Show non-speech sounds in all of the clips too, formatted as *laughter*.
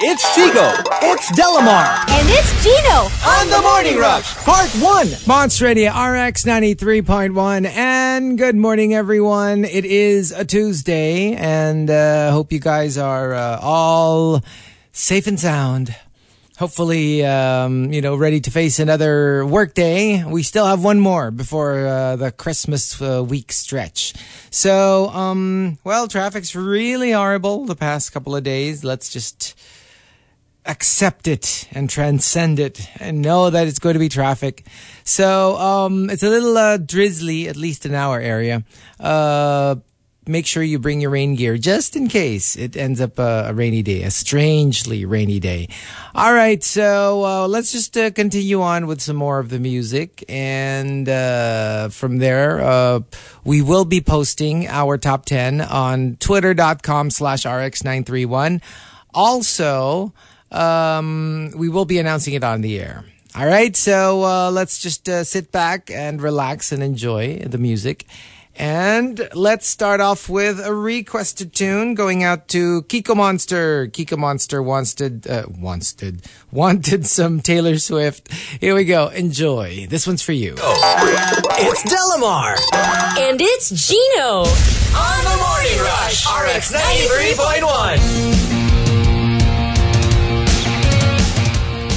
It's Chico. It's Delamar. And it's Gino. On the Morning Rush, Part 1. Monster Radio RX 93.1. And good morning, everyone. It is a Tuesday, and uh, hope you guys are uh, all safe and sound. Hopefully, um, you know, ready to face another workday. We still have one more before uh, the Christmas uh, week stretch. So, um, well, traffic's really horrible the past couple of days. Let's just accept it and transcend it and know that it's going to be traffic. So um, it's a little uh, drizzly, at least in our area. Uh, make sure you bring your rain gear just in case it ends up a, a rainy day, a strangely rainy day. All right, so uh, let's just uh, continue on with some more of the music. And uh, from there, uh, we will be posting our top 10 on twitter.com slash rx931. Also, um, we will be announcing it on the air. All right, so uh, let's just uh, sit back and relax and enjoy the music. And let's start off with a requested tune going out to Kiko Monster. Kiko Monster wanted, uh, wanted, wanted some Taylor Swift. Here we go. Enjoy. This one's for you. It's Delamar. And it's Gino. On the Morning Rush, RX 93.1.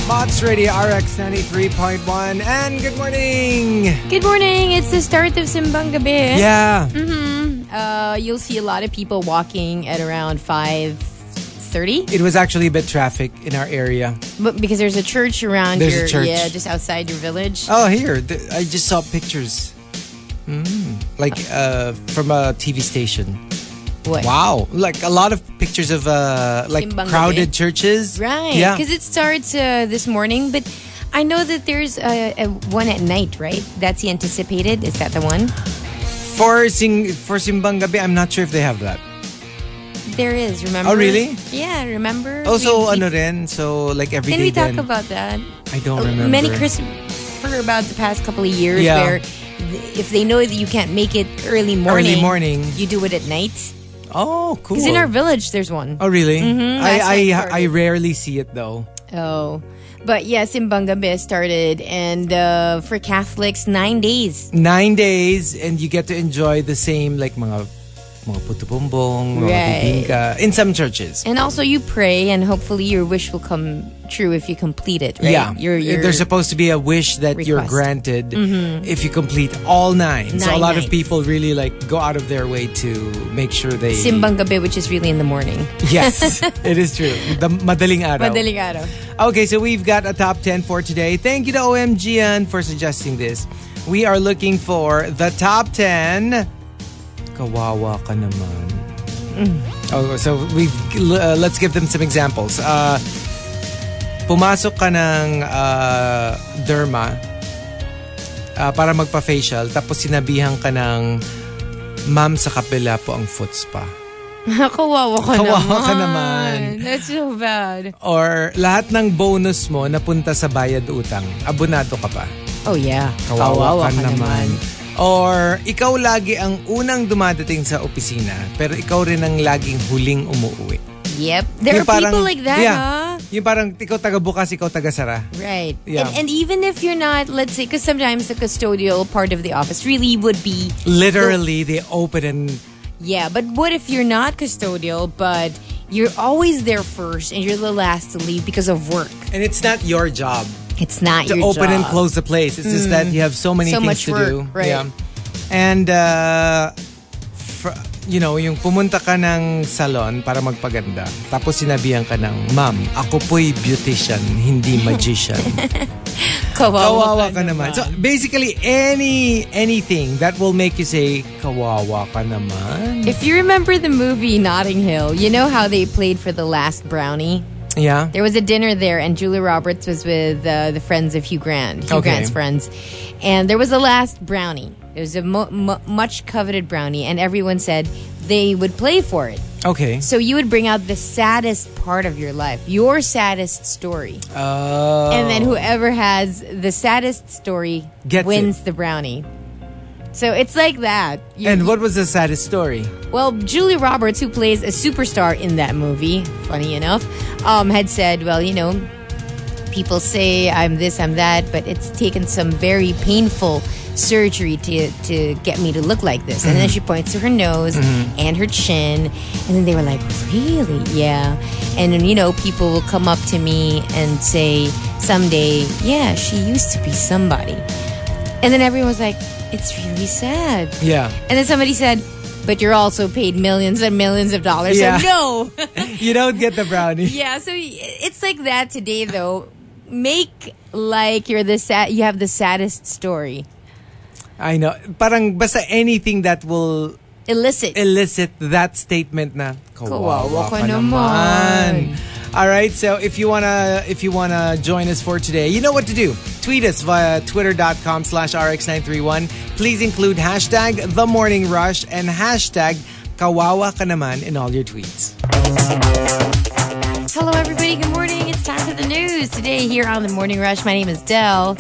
Mods Radio RX 93.1. And good morning. Good morning. It's the start of Simbang Gabi. Yeah. Mm-hmm. Uh, you'll see a lot of people walking at around 5.30. It was actually a bit traffic in our area. But because there's a church around There's a church. yeah, just outside your village. Oh, here. th- I just saw pictures. Mm, like uh, from a TV station. What? Wow. Like a lot of pictures of uh, like crowded gabi. churches. Right. Yeah. Because it starts uh, this morning, but I know that there's a, a one at night, right? That's the anticipated. Is that the one? For sing for Simbang Gabi, I'm not sure if they have that. There is. Remember? Oh, really? Yeah. Remember? Also, We- we- ano rin, so like every day we talk din. about that? I don't remember. Many Christmas for about the past couple of years Yeah. where if they know that you can't make it early morning, Early morning. you do it at night. Oh, cool. Because in our village, there's one. Oh, really? Mhm, I I I rarely see it though. Oh. But yes, Simbang Gabi started, and uh, for Catholics, nine days. Nine days, and you get to enjoy the same like mga mga puto bumbong, mga Right. bibingka in some churches. And also, you pray, and hopefully, your wish will come true if you complete it. Right? Yeah, Your, your, there's supposed to be a wish that you're request. granted mm-hmm. if you complete all nine. so a Nine lot of people really like go out of their way to make sure they. Simbang Gabi, which is really in the morning. Yes, *laughs* it is true. The madaling araw. Madaling araw. Okay, so we've got a top 10 for today. Thank you to OMGN for suggesting this. We are looking for the top 10. Kawawa ka naman. Oh, so we uh, let's give them some examples. Uh, pumasok ka ng uh, derma uh, para magpa-facial tapos sinabihan ka ng ma'am sa kapila po ang foot spa. *laughs* Kawawa ka Kawawa naman. ka naman. That's so bad. Or lahat ng bonus mo napunta sa bayad utang. Abonado ka pa. Oh, yeah. Kawawa, ka, naman. Or ikaw lagi ang unang dumadating sa opisina pero ikaw rin ang laging huling umuwi. Yep. There Yung are parang- people like that, yeah. huh? Yung parang ikaw taga-bukas, ikaw taga-sara. Right. Yeah. And, and even if you're not, let's say, because sometimes the custodial part of the office really would be. Literally, they open and Yeah, but what if you're not custodial, but you're always there first and you're the last to leave because of work? and it's not your job It's not to open and job. Mm. close the place. It's just that you have so many So things to work, do. right. Yeah. And uh, fr- you know, yung pumunta ka ng salon para magpaganda. Tapos sinabihan ka ng, Ma'am, ako po'y beautician, hindi *laughs* magician. *laughs* Kawawa, kawawa ka naman. So basically, any anything that will make you say, kawawa ka naman. If you remember the movie Notting Hill, you know how they played for the last brownie? Yeah. There was a dinner there, and Julia Roberts was with uh, the friends of Hugh Grant, Hugh Okay. Grant's friends. And there was a last brownie. It was a mo- mu much coveted brownie, and everyone said they would play for it. Okay. So you would bring out the saddest part of your life, your saddest story. Oh. And then whoever has the saddest story Gets wins the brownie. So it's like that. You- And what was the saddest story? Well, Julie Roberts, who plays a superstar in that movie, funny enough, um, had said, well, you know, people say I'm this, I'm that, but it's taken some very painful surgery to to get me to look like this. And then she points to her nose and her chin, and then they were like, "Really? Yeah." And then, you know, people will come up to me and say someday, "Yeah, she used to be somebody." And then everyone was like, "It's really sad." Yeah. And then somebody said, "But you're also paid millions and millions of dollars." Yeah. So no. *laughs* You don't get the brownie. *laughs* yeah, so it's like that today though. Make like you're the sad you have the saddest story. I know. Parang basta anything that will elicit elicit that statement na Kawawa ka ka naman." All right, so if you wanna if you wanna join us for today, you know what to do. Tweet us via twitter.com slash rx931. Please include hashtag the morning rush and hashtag kawawa ka naman in all your tweets. Hello everybody, good morning. It's time for the news. Today here on the Morning Rush, my name is Dell.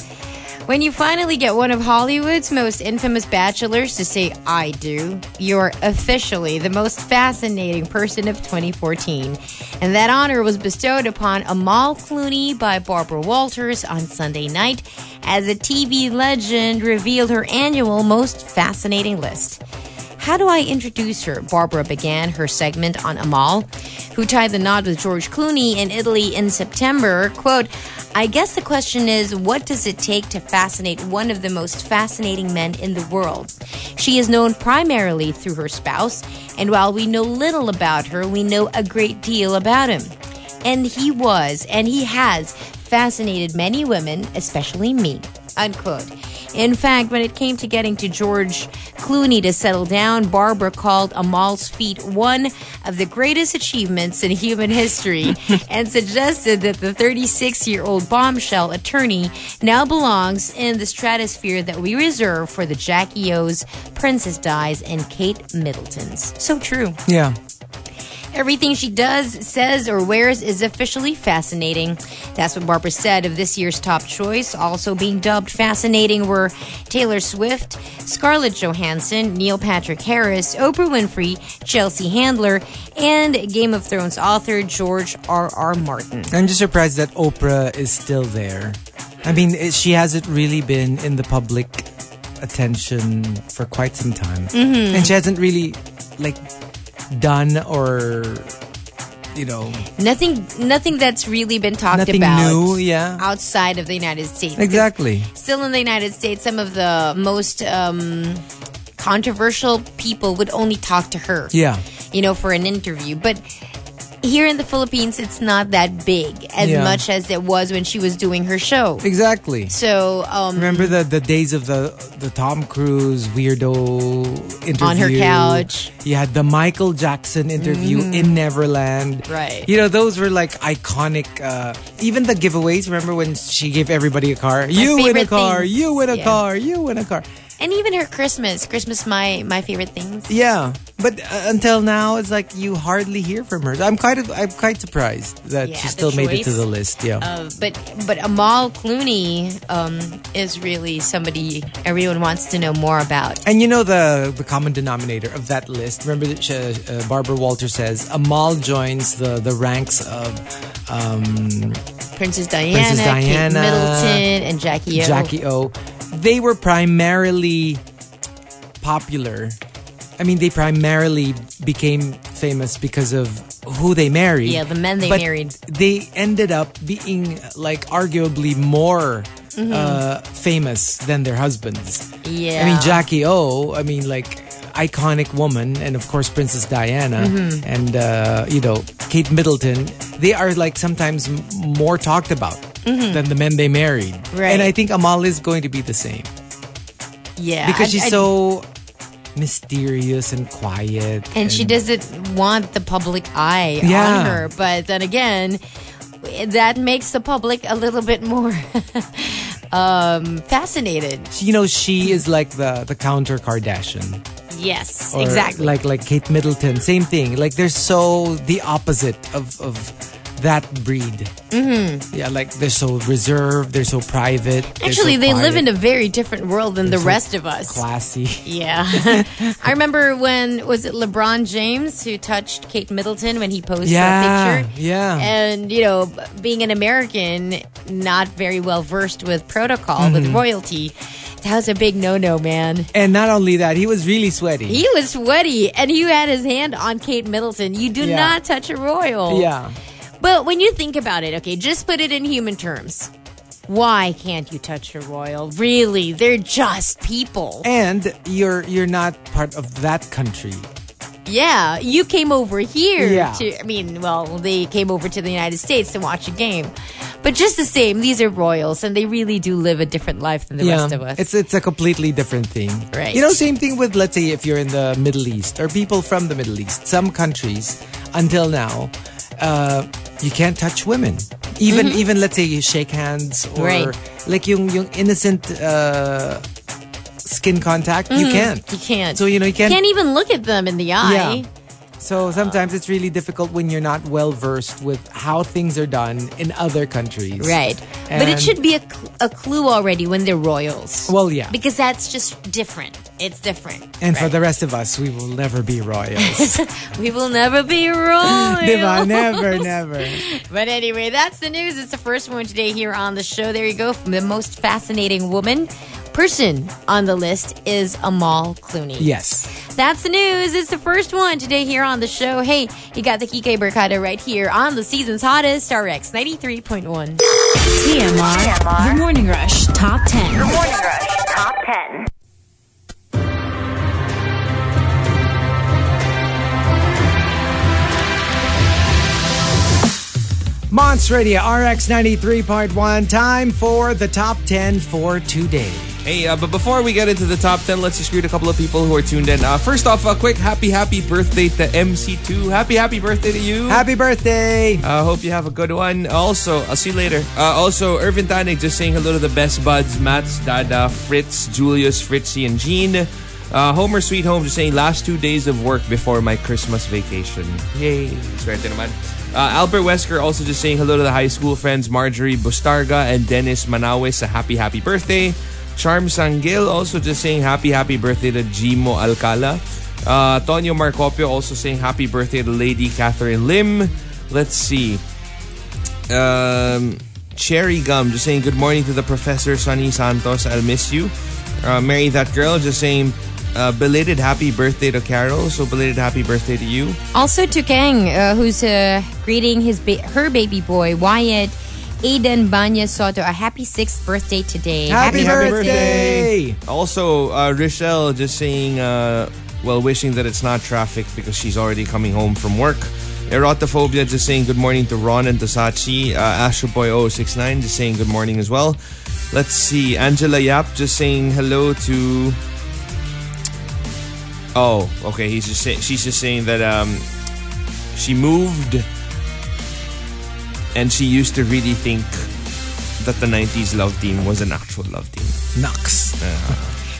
When you finally get one of Hollywood's most infamous bachelors to say I do, you're officially the most fascinating person of 2014. And that honor was bestowed upon Amal Clooney by Barbara Walters on Sunday night as a TV legend revealed her annual most fascinating list. How do I introduce her? Barbara began her segment on Amal, who tied the knot with George Clooney in Italy in September. Quote, I guess the question is, what does it take to fascinate one of the most fascinating men in the world? She is known primarily through her spouse, and while we know little about her, we know a great deal about him. And he was, and he has, fascinated many women, especially me. Unquote. In fact, when it came to getting to George Clooney to settle down, Barbara called Amal's feat one of the greatest achievements in human history *laughs* and suggested that the 36 year old bombshell attorney now belongs in the stratosphere that we reserve for the Jackie O's, Princess Di's, and Kate Middleton's. So true. Yeah. Everything she does, says, or wears is officially fascinating. That's what Barbara said of this year's top choice. Also being dubbed fascinating were Taylor Swift, Scarlett Johansson, Neil Patrick Harris, Oprah Winfrey, Chelsea Handler, and Game of Thrones author George R. R. Martin. I'm just surprised that Oprah is still there. I mean, she hasn't really been in the public attention for quite some time. Mm-hmm. And she hasn't really, like, done or, you know, Nothing, nothing that's really been talked nothing about new. Yeah. outside of the United states Exactly. still in the United States, some of the most um, controversial people would only talk to her. Yeah. You know, for an interview. But here in the Philippines, it's not that big as Yeah. much as it was when she was doing her show. Exactly. So, um, Remember the, the days of the the Tom Cruise weirdo interview On her couch. Mm-hmm. You had the Michael Jackson interview in Neverland. Right. You know those were like iconic. Uh, even the giveaways. Remember when she gave everybody a car? you win a car. You win a Yeah. car. You win a car. and even her Christmas, Christmas, my my favorite things. Yeah, but uh, until now, it's like you hardly hear from her. I'm quite I'm quite surprised that Yeah, she still made it to the list. Yeah. Uh, but but Amal Clooney um, is really somebody everyone wants to know more about. And you know the the common denominator of that list. Remember that she, uh, Barbara Walter says Amal joins the the ranks of um, Princess Diana, Princess Kate Middleton, and Jackie O. Jackie O. They were primarily popular. I mean, they primarily became famous because of who they married. Yeah, the men they but married. They ended up being like arguably more Mm-hmm. uh, famous than their husbands. Yeah. I mean, Jackie O, I mean, like, iconic woman, and of course, Princess Diana, Mm-hmm. and, uh, you know, Kate Middleton, they are like sometimes m- more talked about than the men they married. Mm-hmm. Right. And I think Amal is going to be the same Yeah, because I- she's I- so mysterious and quiet. and she doesn't want the public eye Yeah. on her. But then again, that makes the public a little bit more *laughs* um, fascinated. You know, she is like the, the counter Kardashian. Yes, Or exactly. Like like Kate Middleton, same thing. Like they're so the opposite of of that breed. Mm-hmm. Yeah, like they're so reserved, they're so private. they're Actually, so they live in a very different world than the so rest of us. classy. *laughs* Yeah. I remember when, was it LeBron James who touched Kate Middleton when he posed Yeah, that picture? yeah. And, you know, being an American, not very well versed with protocol, Mm-hmm. with royalty, that was a big no no, man. And not only that, he was really sweaty. He was sweaty and he had his hand on Kate Middleton. You do Yeah. not touch a royal. yeah. But when you think about it, okay, just put it in human terms. Why can't you touch a royal? Really, they're just people. And you're you're not part of that country. Yeah, you came over here Yeah. to, I mean, well, they came over to the United States to watch a game. But just the same, these are royals and they really do live a different life than the rest of us. It's it's a completely different thing. Right. You know, same thing with let's say if you're in the Middle East or people from the Middle East. Some countries until now, uh, you can't touch women. Even even let's say you shake hands or Mm-hmm. Right. like yung yung innocent uh, skin contact, you can't. you can't. So you know you can't. Can't even look at them in the eye. Yeah. So sometimes it's really difficult when you're not well versed with how things are done in other countries. Right. but it should be a, cl- a clue already when they're royals. Well, yeah. Because that's just different. It's different. And for the rest of us, we will never be royals. *laughs* We will never be royal. Diba? Never, never. *laughs* But anyway, that's the news. It's the first one today here on the show. There you go. From the most fascinating woman person on the list is Amal Clooney. Yes. That's the news. It's the first one today here on the show. Hey, you got the Kike Berkada right here on the season's hottest RX 93.1. TMR. The Morning Rush Top 10. The Morning Rush Top 10. Monster Radio RX 93.1. Time for the top 10 for today. Hey, uh, but before we get into the top 10, let's just greet a couple of people who are tuned in. Uh, first off, a quick happy, happy birthday to MC2. Happy, happy birthday to you. Happy birthday! uh, hope you have a good one. Also, I'll see you later. Uh, also, Irvin Tanig just saying hello to the best buds, Mats, Dada, Fritz, Julius, Fritzy, and Jean. Uh, Homer Sweet Home just saying last two days of work before my Christmas vacation. Yay! Swerte naman. Uh, Albert Wesker also just saying hello to the high school friends Marjorie Bustarga and Dennis Manawis. A happy, happy birthday. Charm Sangil also just saying happy, happy birthday to Jimo Alcala. Uh, Tonyo Marcopio also saying happy birthday to Lady Catherine Lim. Let's see. Um, Cherry Gum just saying good morning to the Professor Sunny Santos. I'll miss you. Uh, Marry That Girl just saying uh, belated happy birthday to Carol. So belated happy birthday to you. Also to Kang, uh, who's uh, greeting his ba- her baby boy, Wyatt Aiden Banya Soto. A happy sixth birthday today. Happy, happy birthday! Also, uh, Rochelle just saying, uh, well, wishing that it's not traffic because she's already coming home from work. Erotophobia just saying good morning to Ron and to Sachi. Uh, Astroboy069 just saying good morning as well. Let's see. Angela Yap just saying hello to. Oh, okay. He's just say- she's just saying that um, she moved and she used to really think that the 90s love team was an actual love team. Nux.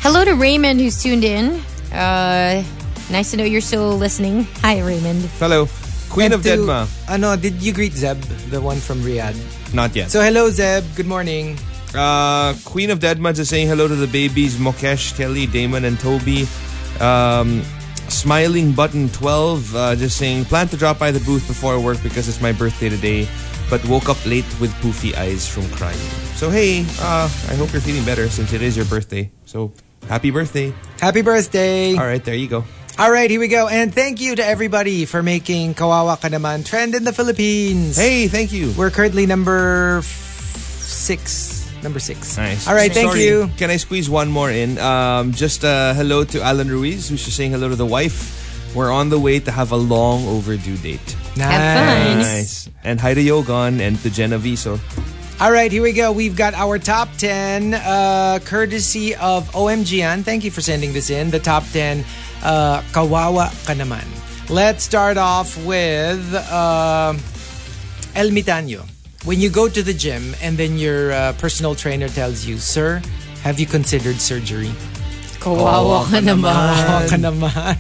Hello to Raymond, who's tuned in. Uh, nice to know you're still listening. Hi, Raymond. Hello. Queen And of to- Deadma. Ano, did you greet Zeb, the one from Riyadh? Not yet. So hello Zeb, good morning. Uh, Queen of Deadma just saying hello to the babies Mokesh, Kelly, Damon, and Toby. Um, Smiling Button 12 uh, just saying plan to drop by the booth before work because it's my birthday today, but woke up late with poofy eyes from crying. So hey, uh, I hope you're feeling better since it is your birthday. So happy birthday. Happy birthday. All right, there you go. All right, here we go. And thank you to everybody for making Kawawa Kanaman trend in the Philippines. Hey, thank you. We're currently number f- six. Number six. Nice. All right, thank Sorry, you. Can I squeeze one more in? Um, just uh, hello to Alan Ruiz, who's just saying hello to the wife. We're on the way to have a long overdue date. Nice. fun. Nice. And hi to Yogon and to Geneviso. All right, here we go. We've got our top 10 uh, courtesy of OMGN. Thank you for sending this in. The top 10 uh, Kawawa Ka Naman. Let's start off with uh, El Mitanyo. When you go to the gym and then your uh, personal trainer tells you, Sir, have you considered surgery? Kawawa ka naman. Kawawa ka naman.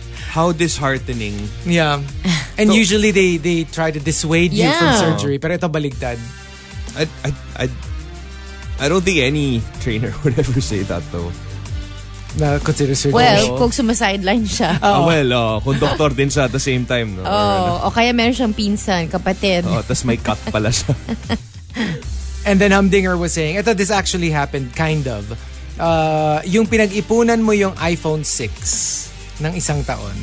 *laughs* How disheartening. Yeah. And usually they they try to dissuade you from Yeah. surgery. Pero ito baligtad. I, I, I, I don't think any trainer *laughs* would ever say that though. Na consider surgery. Well, kung sumasideline siya. *laughs* Ah, well, uh, kung doktor din siya at the same time. No? Or. Oh, o kaya meron siyang pinsan, kapatid. Oh, tas may cut pala siya. *laughs* And then Humdinger was saying, ito this actually happened kind of. Uh, yung pinag-ipunan mo yung iPhone 6 ng isang taon.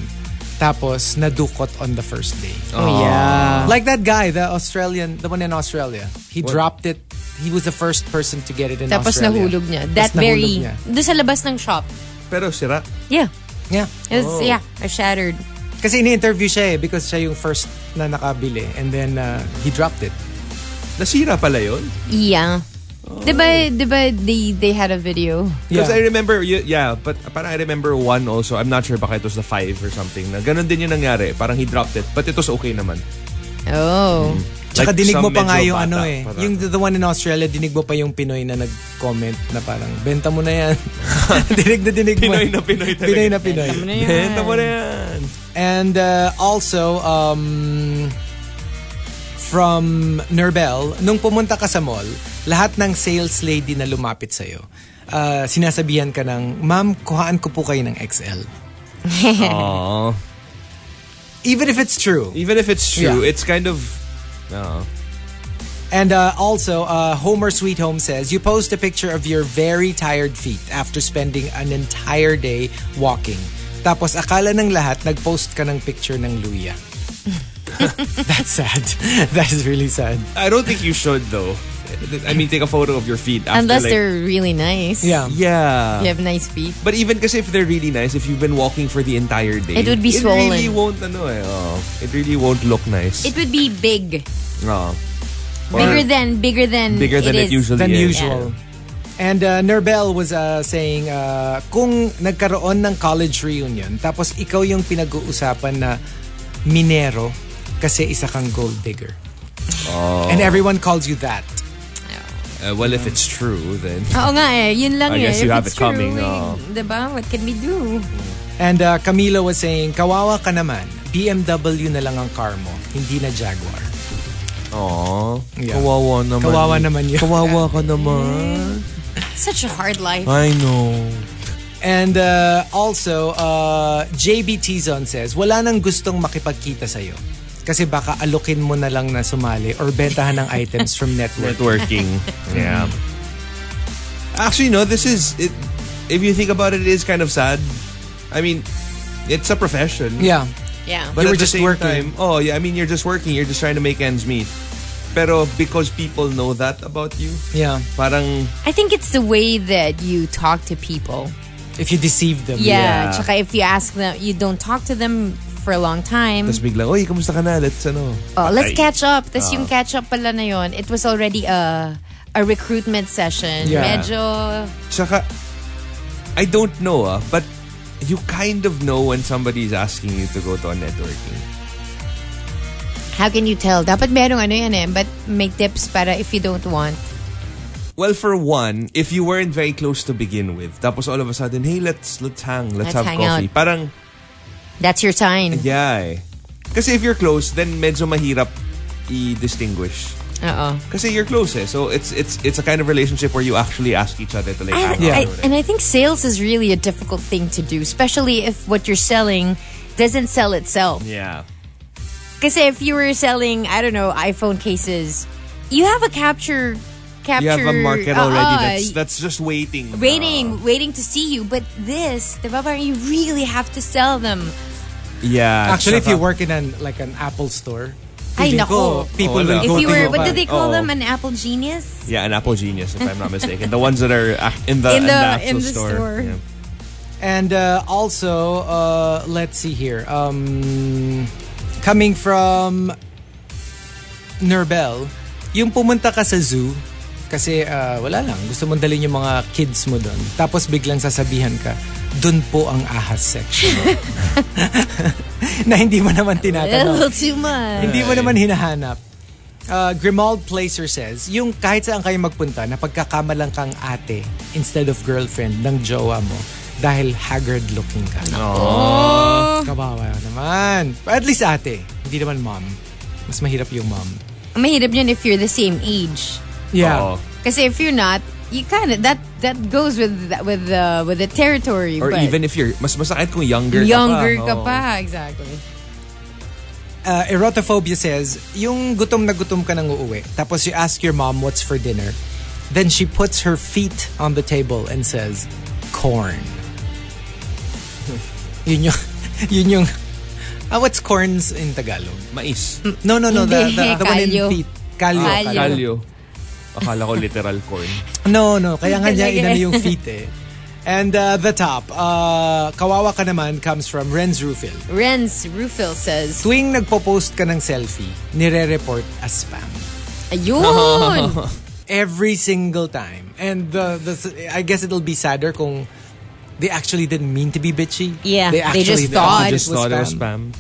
Tapos nadukot on the first day. Oh, yeah. Like that guy, the Australian, the one in Australia. He dropped it. He was the first person to get it in Tapos Australia. nahulog niya. Tapos That nahulog very, niya. doon sa labas ng shop. Pero sira. Yeah. Yeah. It was, yeah, I shattered. Kasi ini-interview siya eh because siya yung first na nakabili. And then uh, he dropped it. Nasira pala yun? Yeah. Diba, diba they, they had a video? Because Yeah. I remember, yeah, but parang I remember one also, I'm not sure baka it was the five or something, na ganun din yung nangyari. Parang he dropped it, but it was okay naman. Oh. Tsaka Like, dinig mo some pa nga yung bata, ano eh. parang- Yung the, the one in Australia, dinig mo pa yung Pinoy na nag-comment na parang, benta mo na yan. *laughs* dinig na dinig mo. Pinoy na Pinoy talaga. Pinoy na Pinoy. Tama na yan. Benta mo na yan. And uh, also, um, from Nurbel, nung pumunta ka sa mall, lahat ng sales lady na lumapit sa'yo, uh, sinasabihan ka ng, Ma'am, kuhaan ko po kayo ng XL. *laughs* Aww. Even if it's true. Even if it's true, Yeah. it's kind of, uh, And uh, also, uh, Homer Sweet Home says, you post a picture of your very tired feet after spending an entire day walking. Tapos akala ng lahat, nag-post ka ng picture ng luya. *laughs* *laughs* That's sad. That is really sad. I don't think you should though. I mean, take a photo of your feet after Unless like, they're really nice. Yeah. Yeah. You have nice feet. But even kasi if they're really nice, if you've been walking for the entire day, It would be It swollen. really won't, ano eh, oh, it really won't look nice. It would be big. oh. Or Bigger than, bigger than bigger than it, is. usually than is. usual. And uh, Nurbel was uh, saying, uh, kung nagkaroon ng college reunion, tapos ikaw yung pinag-uusapan na minero kasi isa kang gold digger. Oh. And everyone calls you that. Uh, well, if it's true, then *laughs* Oo nga eh, yun lang I eh. guess If you have it's it coming, True, oh. eh, diba? What can we do? And uh, Camilo was saying, kawawa ka naman, BMW na lang ang car mo, hindi na Jaguar. Aww. Yeah. Kawawa naman. Kawawa naman yun. Kawawa ka *laughs* naman. Such a hard life. I know. And uh, also, uh, JB Tizon says, wala nang gustong makipagkita sa'yo. Kasi baka alukin mo na lang na sumali or bentahan ng items from *laughs* network. Networking. yeah. *laughs* Actually, no, this is, it, if you think about it, it is kind of sad. I mean, it's a profession. Yeah. Yeah. But You at were the just same working. time, oh yeah, I mean, you're just working. You're just trying to make ends meet. Pero because people know that about you, Yeah. parang, I think it's the way that you talk to people. If you deceive them. Yeah. Yeah. Tsaka if you ask them, you don't talk to them for a long time. tas biglang, oy, kamusta ka na? Let's, ano. Oh, let's catch up. Tapos yung catch up pala na yon, it was already a a recruitment session. Yeah. Medyo, Tsaka, I don't know ah, but you kind of know when somebody is asking you to go to a networking. how can you tell? Dapat merong ano yan eh, but make tips para if you don't want. Well, for one, if you weren't very close to begin with, tapos all of a sudden, hey, let's let's hang, let's, Let's have hang coffee. out. Parang, That's your sign. yeah eh. Kasi if you're close, then medyo mahirap i-distinguish. Oo. Kasi you're close eh. So it's it's it's a kind of relationship where you actually ask each other to like And, Yeah. I, and I think sales is really a difficult thing to do, especially if what you're selling doesn't sell itself. yeah. Because if you were selling, I don't know, iPhone cases, you have a capture, capture. You have a market uh, already uh, that's that's just waiting. waiting, Uh, waiting to see you. But this, the parang you really have to sell them. yeah. Actually, if you work in an like an Apple store, Ay, feeling nako. people Oh, will wala. go If you to were, you what do they call Oh. them? An Apple genius? Yeah, an Apple Genius, if I'm not *laughs* mistaken. The ones that are ac- in the In in the- the, actual in the store. Yeah. And uh, also, uh, let's see here. Um, coming from Nurbel, yung pumunta ka sa zoo, kasi uh, wala lang, gusto mong dalhin yung mga kids mo doon. Tapos biglang sasabihan ka, dun po ang ahas section. *laughs* na hindi mo naman tinatanong. much. Hindi mo naman hinahanap. Uh, Grimald Placer says, yung kahit saan kayo magpunta, na pagkakamalang kang ate instead of girlfriend ng jowa mo, dahil haggard looking ka. Oh. Kawawa naman. At least ate, hindi naman mom. Mas mahirap yung mom. Mahirap yun if you're the same age. Yeah. Oo. Kasi if you're not, you kind of that that goes with that- with the with the territory. Or but even if you're, mas masakit kung younger, younger ka ka pa. pa, exactly. Uh, erotophobia says, yung gutom na gutom ka nang uuwi, tapos you ask your mom what's for dinner, then she puts her feet on the table and says, corn. *laughs* yun yung, *laughs* yun yung, ah, what's corns in Tagalog? Mais. No, no, no, the, Hindi, the, the one in kalyo. feet. Kalyo. Kalyo. kalyo. Akala ko literal corn. No, no. Kaya nga niya inano yung *laughs* feet eh. And uh, the top, uh, kawawa ka naman comes from Renz Rufil. Renz Rufil says, Tuwing nagpo-post ka ng selfie, nire-report as spam. Ayun! *laughs* Every single time. And the, the I guess it'll be sadder kung they actually didn't mean to be bitchy. Yeah, they actually just thought- I just it was thought it was spam.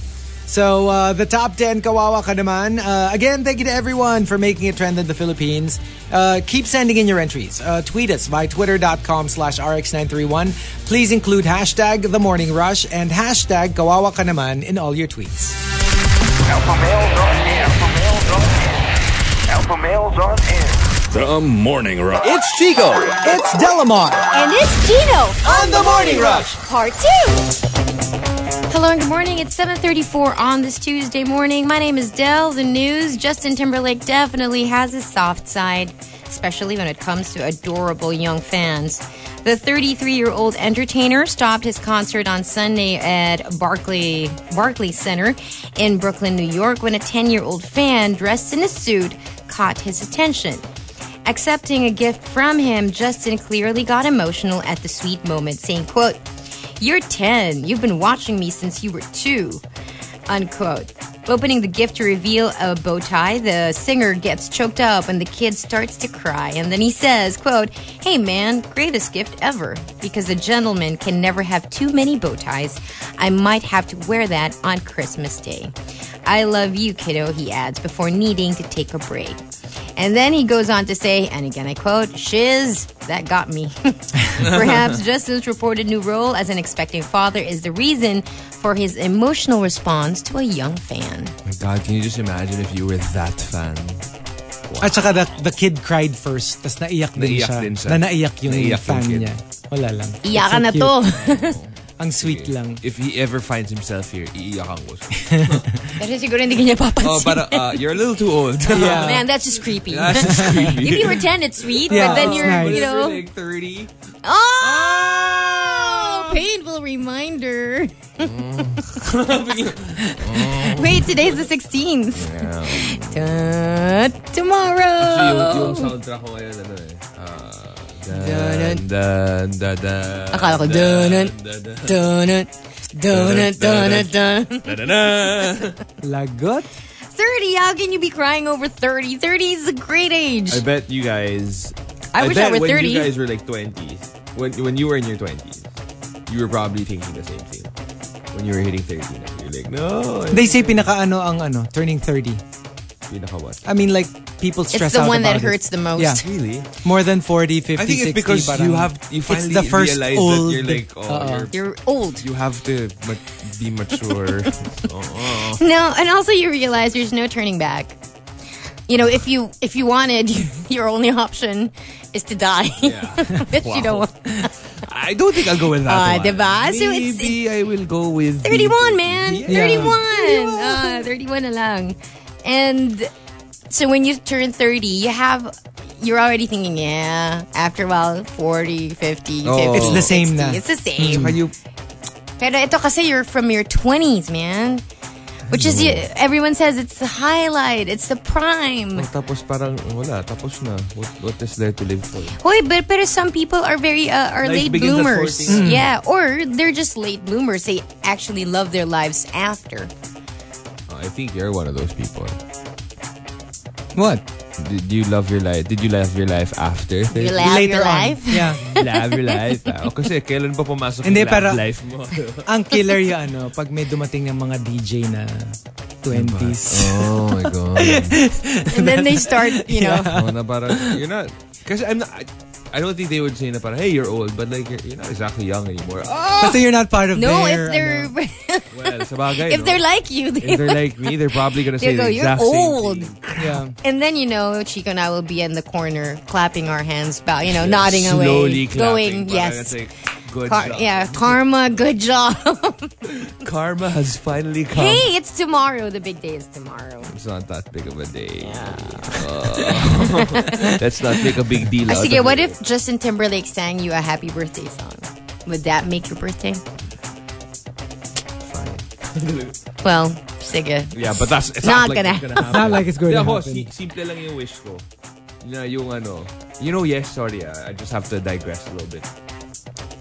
Spam. So, uh, the top 10 kawawa ka naman. Uh, again, thank you to everyone for making it trend in the Philippines. Uh, keep sending in your entries. Uh, tweet us by twitter.com slash rx931. Please include hashtag The Morning Rush and hashtag kawawa ka naman in all your tweets. Alpha males on air. Alpha males on air. Alpha males on air. The Morning Rush. It's Chico. It's Delamar. And it's Gino. On the Morning Rush. Part two. Hello and good morning. It's 7:34 on this Tuesday morning. My name is Dell. The news: Justin Timberlake definitely has a soft side, especially when it comes to adorable young fans. The 33-year-old entertainer stopped his concert on Sunday at Barclay Barclays Center in Brooklyn, New York, when a 10-year-old fan dressed in a suit caught his attention. Accepting a gift from him, Justin clearly got emotional at the sweet moment, saying, quote, You're 10. You've been watching me since you were two. Unquote. Opening the gift to reveal a bow tie, the singer gets choked up and the kid starts to cry. And then he says, quote, Hey man, greatest gift ever. Because a gentleman can never have too many bow ties. I might have to wear that on Christmas Day. I love you, kiddo, he adds before needing to take a break. And then he goes on to say, and again I quote, Shiz, that got me. *laughs* Perhaps Justin's reported new role as an expecting father is the reason for his emotional response to a young fan. Oh my God, can you just imagine if you were that fan? At saka the, the kid cried first, tas naiyak din Naiyak siya. din siya. Na naiyak yung Naiyak fan kid. niya. Wala lang. Iyakan na It's to. *laughs* so cute. Ang sweet lang. If he ever finds himself here, iiyakan ko siya. *laughs* Pero siguro hindi niya papansin. Oh, but uh, you're a little too old. *laughs* Yeah. Man, that's just creepy. That's just creepy. if you were 10, it's sweet, Yeah, but then you're, nice. you know. like 30. Oh! Painful reminder. *laughs* Wait, today's the 16th. Ta- tomorrow. Yung, yung soundtrack ko ngayon, ano eh. Dun, Akala ko, Donut, donut, donut, donut. dun. Lagot? 30, how can you be crying over 30? 30 is a great age. I bet you guys. I wish I were when 30. you guys were like 20s, when when you were in your 20s, you were probably thinking the same thing. When you were hitting 30, na, you're like, no. They say pinaka-ano ang ano, turning 30. Pinaka what? I mean, like, people stress it's the out one that about it. hurts the most. Yeah. Really? More than 40, 50, I think 60. it's because parang you have you it's finally the first realize old, that you're like oh Uh-uh. you're, You're old. you have to ma- be mature. oh, *laughs* No, and also you realize there's no turning back. You know, if you if you wanted, *laughs* your only option is to die. Yeah. *laughs* Which you don't want. I don't think I'll go with that Ah, one. diba? So it's- Maybe I will go with the- 31, man. Yeah. 31. Ah, 31 na lang. And so when you turn 30, you have you're already thinking, yeah, after a while, 40, 50, 50, Oh. It's the same 60. na. It's the same. Tsaka you, Pero ito kasi you're from your 20s, man. Which is, y- everyone says it's the highlight, it's the prime. oh, tapos parang wala, tapos na. What, what is there to live for? Wait, but, pero some people are very, uh, are Life late bloomers. 40. Yeah, or they're just late bloomers. They actually love their lives after. I think you're one of those people. What? Did you love your life? Did you love your life after? You love Later your on. life? Yeah. *laughs* love your life. Ah, kasi kailan pa pumasok Hindi, yung love pero- life mo? *laughs* ang killer yung ano, pag may dumating ng mga DJ na 20s. oh my God. *laughs* And then they start, you know. oh, na parang, you're not, kasi I'm not, I don't think they would say na parang, hey, you're old, but like, you're, you're not exactly young anymore. Ah! Kasi you're not part of No, their... if they're ano. *laughs* Well, sa bagay, if no? they're like you, they If they're like me, they're probably gonna *laughs* say go, the "You're exact old." same thing. yeah. And then, you know, Chico and I will be in the corner clapping our hands back, you know, nodding Slowly away. clapping. Going, yes. it's like, good Car- job. yeah, karma, good job. *laughs* Karma has finally come. hey, it's tomorrow. The big day is tomorrow. It's not that big of a day. Uh, let's *laughs* not make a big deal out sige, of what it. if Justin Timberlake sang you a happy birthday song? Would that make your birthday? Well, sige. Yeah, but that's it's Not not, like gonna it's gonna happen. Not like it's going Yeah, to ako, happen. si- simple lang yung wish ko. Na yung ano, you know, yes, sorry, ah, I just have to digress a little bit.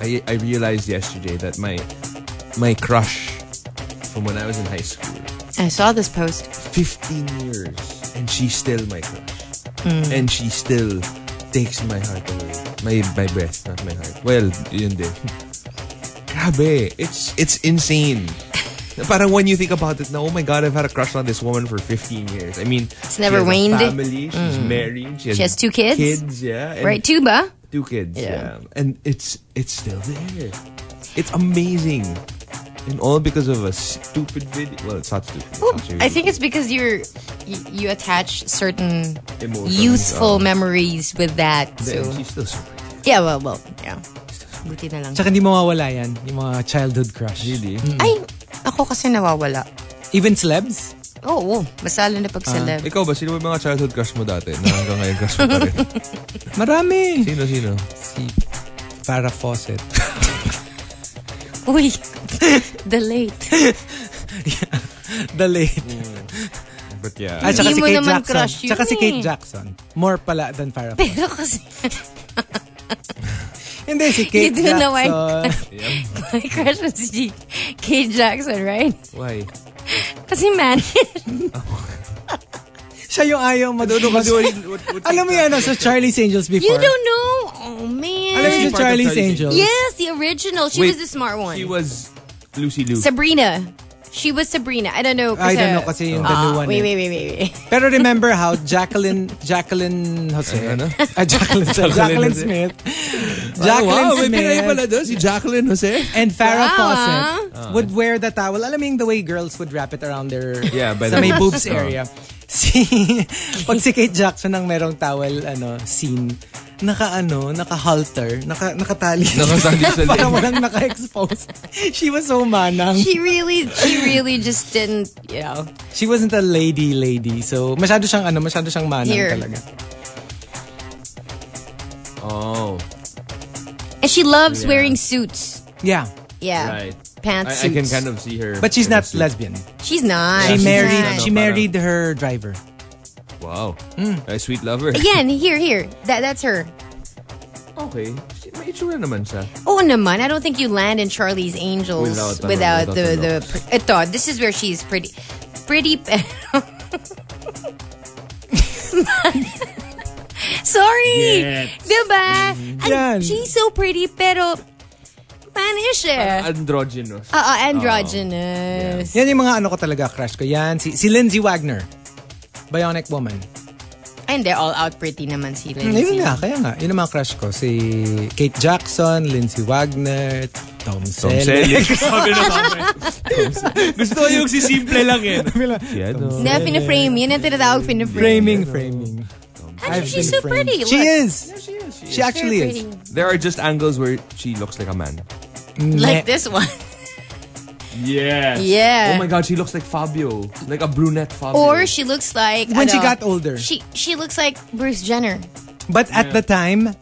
I I realized yesterday that my my crush from when I was in high school, I saw this post. 15 years, and she's still my crush. Hmm. And she still takes my heart away. My my breath, not my heart. Well, yun din. *laughs* Grabe, it's it's insane. *laughs* Parang when you think about it now, oh my God, I've had a crush on this woman for 15 years. I mean, It's never she has waned. A family, she's married, she has, She has two kids? Kids, yeah, Right, tuba? Two kids, Yeah. yeah. and it's it's still there. It's amazing, and all because of a stupid video. Well, it's not stupid. it's Well, I think it's because you're you, you attach certain Emotions, youthful oh. memories with that. Then So she's still so pretty. yeah, well, well, yeah. Buti na lang. Tsaka hindi mawawala yan, yung mga childhood crush. Really? Ay, ako kasi nawawala. Even celebs? Oo, oh, masalo na pag celeb. Ikaw ba, sino ba mga childhood crush mo dati na hanggang ngayon crush mo pa rin? *laughs* Marami. Sino, sino? Si Farrah Fawcett. *laughs* Uy, the late. *laughs* The late. But yeah. Saka Hindi si mo Kate naman Jackson. crush yun Tsaka si eh. Kate Jackson. More pala than Farrah Fawcett. Pero kasi, Hindi, si Kate You do know why- Jackson. my crush was si Kate Jackson, right? Why? Kasi man, *laughs* Siya yung ayaw madudong kasi. *laughs* Alam mo yan, sa Charlie's Angels before. you don't know. Oh, man. Alam mo sa Charlie's Angels? Yes, the original. She Wait, was the smart one. She was Lucy Liu. Sabrina. She was Sabrina. I don't know. I don't know kasi yung the new Ah, one. Wait, eh. wait, wait, wait, wait. *laughs* Pero remember how Jacqueline Jacqueline Jose Ano? Ah, Jacqueline, Jacqueline. Smith Jacqueline wow, may pinay pala Smith doon. Si Jacqueline Jose. and Farrah Wow, Fawcett would wear the towel alam mo yung the way girls would wrap it around their Yeah, by sa the may boobs. boobs *laughs* Oh. area *laughs* si pag si Kate Jackson ang merong towel ano scene naka ano naka halter naka nakatali Nakatali sa *laughs* para walang naka-expose she was so manang She really, she really just didn't, you know. she wasn't a lady lady so masyado siyang ano masyado siyang manang Here. talaga Oh, And she loves Yeah. wearing suits. yeah Yeah. right. Pants I, I can kind of see her. but she's in a not suit. lesbian She's not. she she's married not. she Ano, married her driver Wow. Hmm. A sweet lover. Again, here, here. That That's her. Okay. May itsura naman siya. Oh naman, I don't think you land in Charlie's Angels Without, ano, without, without the the the. looks. Ito, this is where she's pretty, pretty. *laughs* pe- *laughs* Sorry, Gets. diba? And Yan. she's so pretty, pero Spanish eh. Androgynous. Oo, androgynous. Yan yung mga ano ko talaga, crush ko. Yan, si, si Lindsay Wagner. Bionic Woman. And they're all out pretty naman si Hmm, Lindsay. yun nga, kaya nga. Yun ang mga crush ko. Si Kate Jackson, Lindsay Wagner, Tom, Tom Selleck. Selleck. *laughs* Sabi na kami. Gusto ko yung si simple lang yun. Si ano? Na, pina-frame. Yun ang tinatawag pina-frame. Framing, framing. Actually, she's so framed. pretty. She Look. is. She actually Very is. There are just angles where she looks like a man. Like this one. *laughs* Yes. Yeah. Oh my god, she looks like Fabio. Like a brunette Fabio. Or she looks like When she got older. She she looks like Bruce Jenner. But at the time,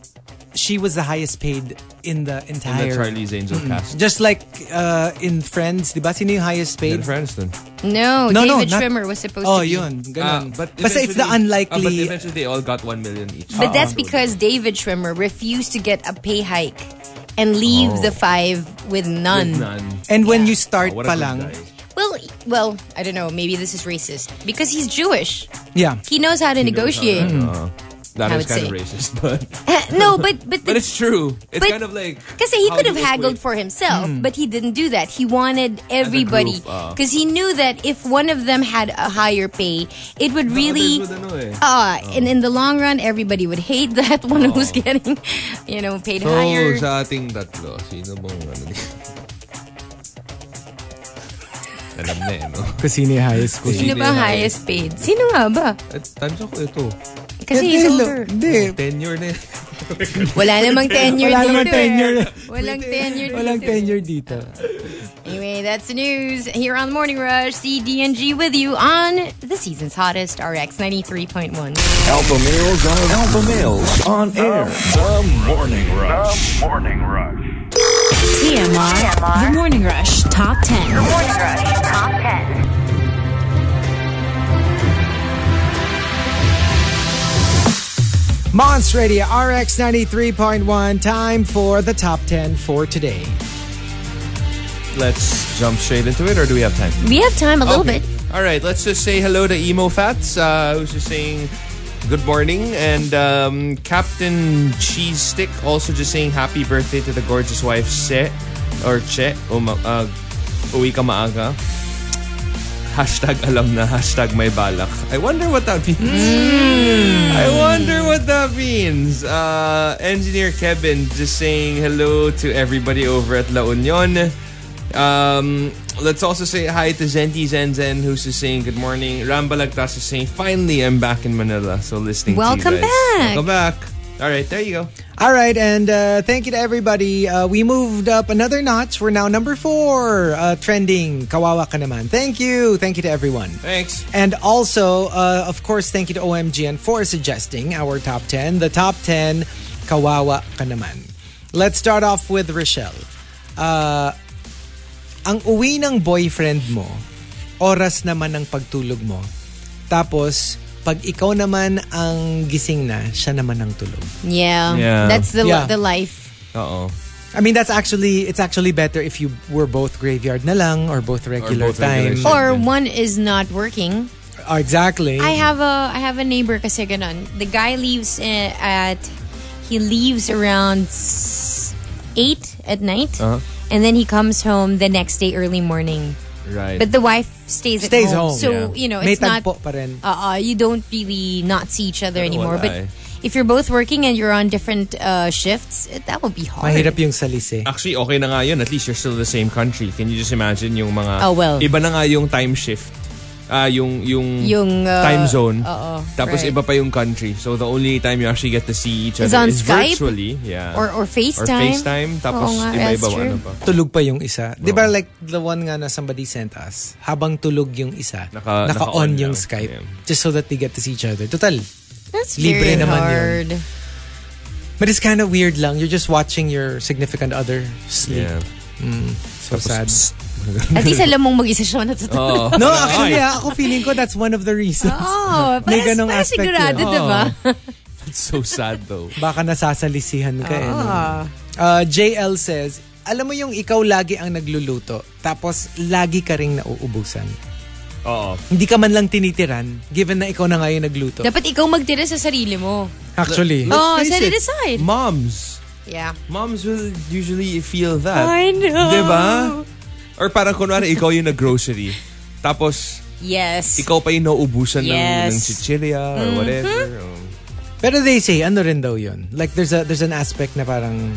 she was the highest paid in the in entire... the Charlie's Angel cast. Just like uh, in Friends, di ba? Sino yung highest paid? Jennifer Aniston. No, No, no, David not- Schwimmer was supposed Oh, to be. yun. Ah, Ganun. but Basta it's the unlikely... ah, but eventually they all got 1 million each. But that's because David Schwimmer refused to get a pay hike and leave Oh. the five with none. With none. And when Yeah. you start Oh, pa lang. Well, well, I don't know. Maybe this is racist because he's Jewish. yeah. He knows how to He knows negotiate. how to- uh, That I is kind say. of racist, *laughs* but *laughs* no, but but, but it's true. It's But- kind of like because he could have haggled for himself, but he didn't do that. He wanted everybody group, ah. because he knew that if one of them had a higher pay, it would really. others would ano eh. Uh, and in the long run, everybody would hate *laughs* that one who's getting, you know, paid So, higher. sa ating tatlo, sino bang ano ni- Alam na eh, no? Kasi ni highest school. Sino sino ba highest paid? Sino nga ba? At tansya ko ito. Kasi Hindi, he's older. Hindi. Tenure na. *laughs* Wala namang tenure Wala dito. namang eh. tenure. Walang tenure dito. Walang tenure dito. Anyway, that's the news here on the Morning Rush. CDNG with you on the season's hottest RX 93.1. Alpha males on alpha males on air. The Morning Rush. The Morning Rush. TMR. The Morning Rush Top 10. Morning Rush Top 10. Monster Radio RX 93.1. Time for the top 10 for today. Let's jump straight into it, or do we have time? We have time a little Okay. bit. All right, let's just say hello to Emo Fats, uh, who's just saying good morning. And um, Captain Cheese Stick also just saying happy birthday to the gorgeous wife, Se, or Che, uma, uh, uwi ka maaga. Hashtag alam na, hashtag may balak. I wonder what that means. I wonder what that means. Uh, Engineer Kevin just saying hello to everybody over at La Union. Um, let's also say hi to Zenti Zenzen, who's just saying good morning. Rambalagtas is saying, finally, I'm back in Manila. So listening Welcome to you guys. back. Welcome back. All right, there you go. All right, and uh, thank you to everybody. Uh, we moved up another notch. We're now number four, uh, trending. Kawawa ka naman. Thank you. Thank you to everyone. Thanks. And also, uh, of course, thank you to OMGN for suggesting our top 10. The top 10, kawawa ka naman. Let's start off with Rochelle. Uh, ang uwi ng boyfriend mo, oras naman ng pagtulog mo. Tapos, pag ikaw naman ang gising na, siya naman ang tulog. Yeah. Yeah. That's the Yeah. the life. Uh-oh. I mean, that's actually, it's actually better if you were both graveyard na lang or both regular both regular time. Or Yeah. one is not working. Oh, exactly. I have a I have a neighbor kasi ganun. The guy leaves at he leaves around s- 8 at night Uh-huh. and then he comes home the next day early morning. Right. But the wife stays at Stays home. home, So, yeah. you know, May it's not tagpo pa rin. uh, uh, you don't really not see each other anymore. But eh. if you're both working and you're on different uh, shifts, it, that would be hard. Mahirap yung salis eh. Actually, okay na nga yun. At least you're still the same country. Can you just imagine yung mga... Oh, well. Iba na nga yung time shift. Ah, yung, yung, Yung, uh, time zone. oo, Tapos right. iba pa yung country. So the only time you actually get to see each Is other on is Skype? virtually. Yeah. Or, or Or FaceTime. FaceTime. Tapos iba-iba ano pa. Tulog pa yung isa. Di ba like the one nga na somebody sent us, habang tulog yung isa, Naka- naka-on yung lang. Skype. Yeah. Just so that they get to see each other. Total. That's Libre very naman yun. hard. But it's kind of weird lang. You're just watching your significant other sleep. Yeah. So sad. *laughs* At least alam mong mag-isa siya natutulog. Oh. *laughs* No, actually, ah, ako feeling ko that's one of the reasons. Oh, May para, ganong para aspect sigurado, yun. diba? It's so sad though. Baka nasasalisihan ka eh. no? Ah. Uh, JL says, alam mo yung ikaw lagi ang nagluluto, tapos lagi ka ring nauubusan. Oo. Hindi ka man lang tinitiran, given na ikaw na nga yung nagluto. Dapat ikaw magtira sa sarili mo. Actually. Let's Oh, face set it it, aside. Moms. Yeah. Moms will usually feel that. I know. Diba? Or parang kunwari ikaw yung nag-grocery. Tapos, Yes. ikaw pa yung nauubusan ng, Yes. Mm-hmm. ng chichirya or whatever. Oh. Pero they say, ano rin daw yun? Like there's a there's an aspect na parang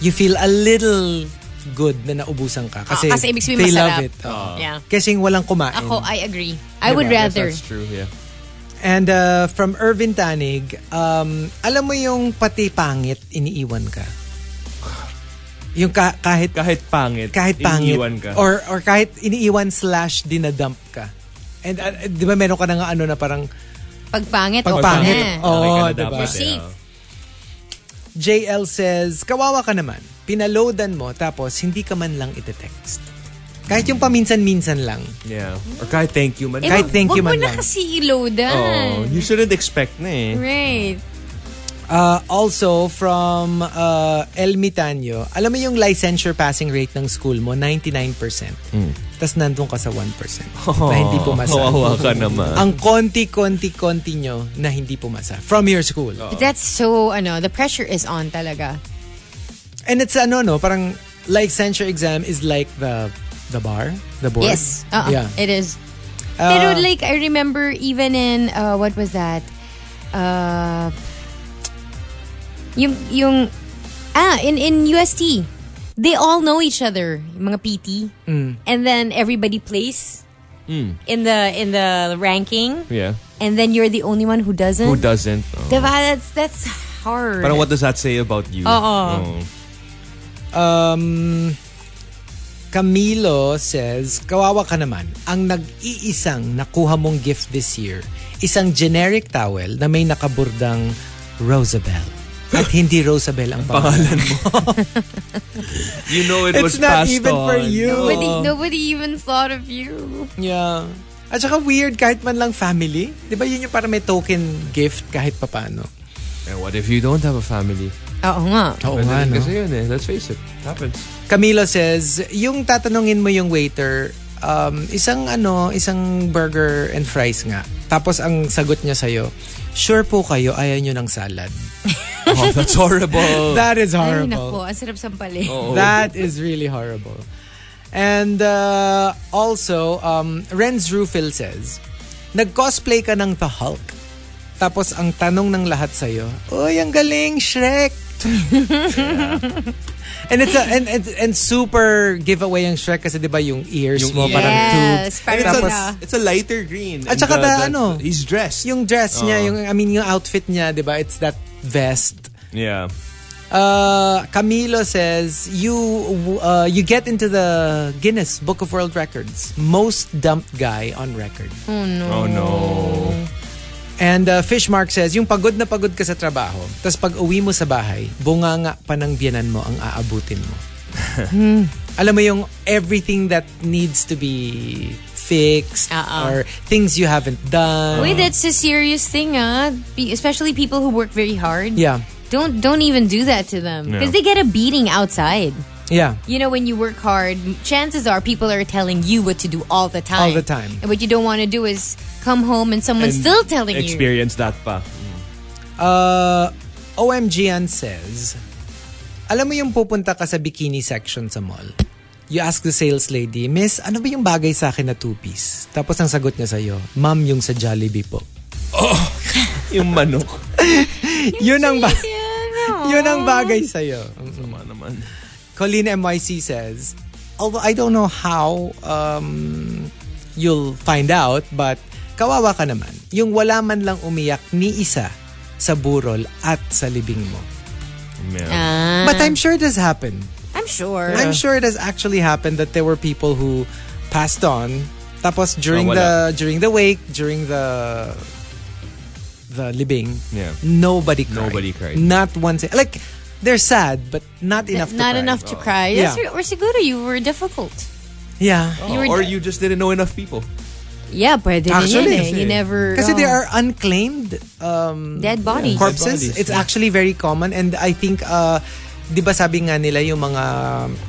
you feel a little good na naubusan ka. Kasi, Ah, kasi ibig sabihin they masarap. love it. Oo. Yeah. Kasing walang kumain. Ako, I agree. I would Diba? rather. That's true, yeah. And uh, from Irvin Tanig, um, alam mo yung pati pangit, iniiwan ka. Yung ka- kahit Kahit pangit. kahit pangit iniiwan ka. or or kahit iniiwan slash dinadump ka. And uh, di ba meron ka na nga ano na parang Pag pangit, pag okay pangit. na. Oo, Okay diba? dapat, You're safe. eh, JL says, kawawa ka naman. Pinaloadan mo tapos hindi ka man lang ite-text. Kahit yung paminsan-minsan lang. Yeah. Or kahit thank you man. Eh, Kahit thank you wag man mo na lang. kasi iloadan. Oh, you shouldn't expect na eh. Right. Uh, also, from uh, El Mitanyo, alam mo yung licensure passing rate ng school mo, 99%. tas nandun ka sa 1% *laughs* na hindi pumasa. Kawawa ka naman. Ang konti-konti-konti nyo na hindi pumasa from your school. That's so, ano, the pressure is on talaga. And it's ano no, parang like censure exam is like the the bar, the board. Yes. Uh-uh. Yeah. It is. Uh, Pero like, I remember even in, uh, what was that? Uh, yung, yung, ah, in, in UST, they all know each other, mga PT. Mm. And then everybody plays in the in the ranking. Yeah. And then you're the only one who doesn't. Who doesn't? Oh. Diba? That's, that's hard. Parang what does that say about you? Oo. Oh. Um, Camilo says, kawawa ka naman. Ang nag-iisang nakuha mong gift this year, isang generic towel na may nakaburdang Rosabel. At hindi Rosabel ang pangalan mo. You know it It's was not passed even on. for you. Nobody, nobody even thought of you. Yeah. At saka weird kahit man lang family. Di ba yun yung para may token gift kahit papano? And what if you don't have a family? Oo nga. Oo Pwede nga, rin no? Kasi yun eh. Let's face it. Happens. Camilo says, yung tatanungin mo yung waiter, um, isang ano, isang burger and fries nga. Tapos ang sagot niya sa'yo, sure po kayo, ayaw nyo ng salad. *laughs* Oh, that's horrible. *laughs* That is Ay, naku, horrible. ang sarap sampalin. Oo. That is really horrible. And uh, also, um, Renz Rufil says, nag-cosplay ka ng The Hulk. Tapos ang tanong ng lahat sa'yo, Uy, ang galing, Shrek! *laughs* and it's a, and, and, and super giveaway yung Shrek kasi 'di ba yung ears Yung mo ears. parang Yes, tube. parang Tapos sila. It's a lighter green. At saka the- the ano, He's dressed. yung dress niya, Oo. yung I mean yung outfit niya, 'di ba? It's that vest. Yeah. Uh, Camilo says you uh, you get into the Guinness Book of World Records, most dumped guy on record. Oh no. And uh, Fishmark says, yung pagod na pagod ka sa trabaho, tapos pag uwi mo sa bahay, bunganga pa ng biyanan mo ang aabutin mo. *laughs* Alam mo yung everything that needs to be fixed Uh-uh. or things you haven't done. Wait, that's a serious thing, ah. Especially people who work very hard. yeah. Don't don't even do that to them because they get a beating outside. Yeah. You know, when you work hard, chances are people are telling you what to do all the time. All the time. And what you don't want to do is come home and someone's And still telling you. Experience that pa. Uh, OMGN says, alam mo yung pupunta ka sa bikini section sa mall? You ask the sales lady, Miss, ano ba yung bagay sa akin na two-piece? Tapos ang sagot niya sa'yo, Ma'am, yung sa Jollibee po. Yung manok. *laughs* yun ang ba- *laughs* yun ang bagay sa'yo. Sama naman. Colleen MYC says, although I don't know how um, you'll find out, but kawawa ka naman. Yung wala man lang umiyak ni isa sa burol at sa libing mo. Yeah. Ah, But I'm sure it has happened. I'm sure. I'm sure it has actually happened that there were people who passed on. Tapos during Ah, the during the wake, during the the libing, Yeah. nobody cried. Nobody cried. Not one si- like they're sad, but not enough to Not cry. enough to cry. Yeah. Yes, or siguro you were difficult. Yeah. You were or you just didn't know enough people. Yeah, pwede din Actually, yun eh. You never... Kasi oh. there are unclaimed um, Dead bodies. corpses. bodies, It's actually very common and I think uh, di ba sabi nga nila yung mga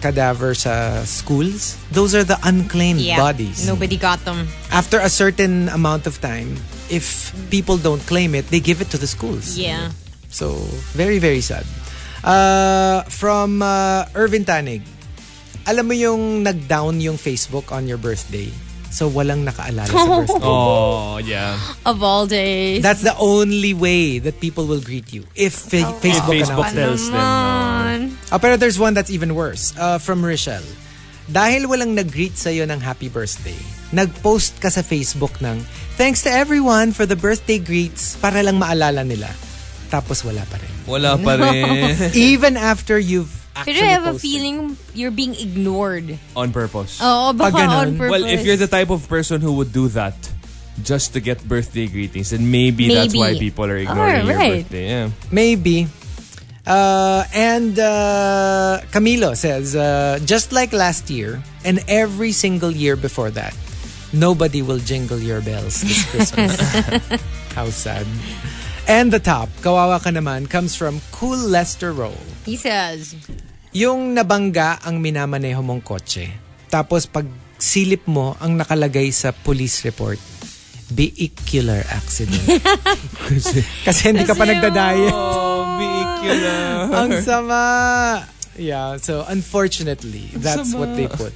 cadaver sa schools, those are the unclaimed yeah. bodies. Nobody got them. After a certain amount of time, if people don't claim it, they give it to the schools. Yeah. So, very, very sad. Uh, from uh, Irvin Tanig, alam mo yung nag-down yung Facebook on your birthday? So, walang nakaalala sa *laughs* birthday. Oh, yeah. Of all days. That's the only way that people will greet you. If fa- Facebook, Facebook announces. tells them. uh, Ah, pero there's one that's even worse. Uh, from Rochelle. Dahil walang nag-greet sa'yo ng happy birthday, nag-post ka sa Facebook ng, Thanks to everyone for the birthday greets para lang maalala nila. Tapos wala pa rin. wala pa *laughs* rin. Even after you've Pero actually I have a feeling you're being ignored. On purpose. Oo, baka Pag ganun. on purpose. Well, if you're the type of person who would do that just to get birthday greetings, then maybe, that's why people are ignoring Oh, your right. birthday. Yeah. Maybe. Uh, and uh, Camilo says, uh, just like last year and every single year before that, nobody will jingle your bells this *laughs* Christmas. How sad. And the top, kawawa ka naman, comes from Cool Lester Roll. He says, Yung nabangga ang minamaneho mong kotse. Tapos pag silip mo ang nakalagay sa police report. Vehicular accident. *laughs* Kasi hindi ka pa Kasi, nagdadaya. Oh, vehicular. Ang sama. Yeah, so unfortunately, that's what they put.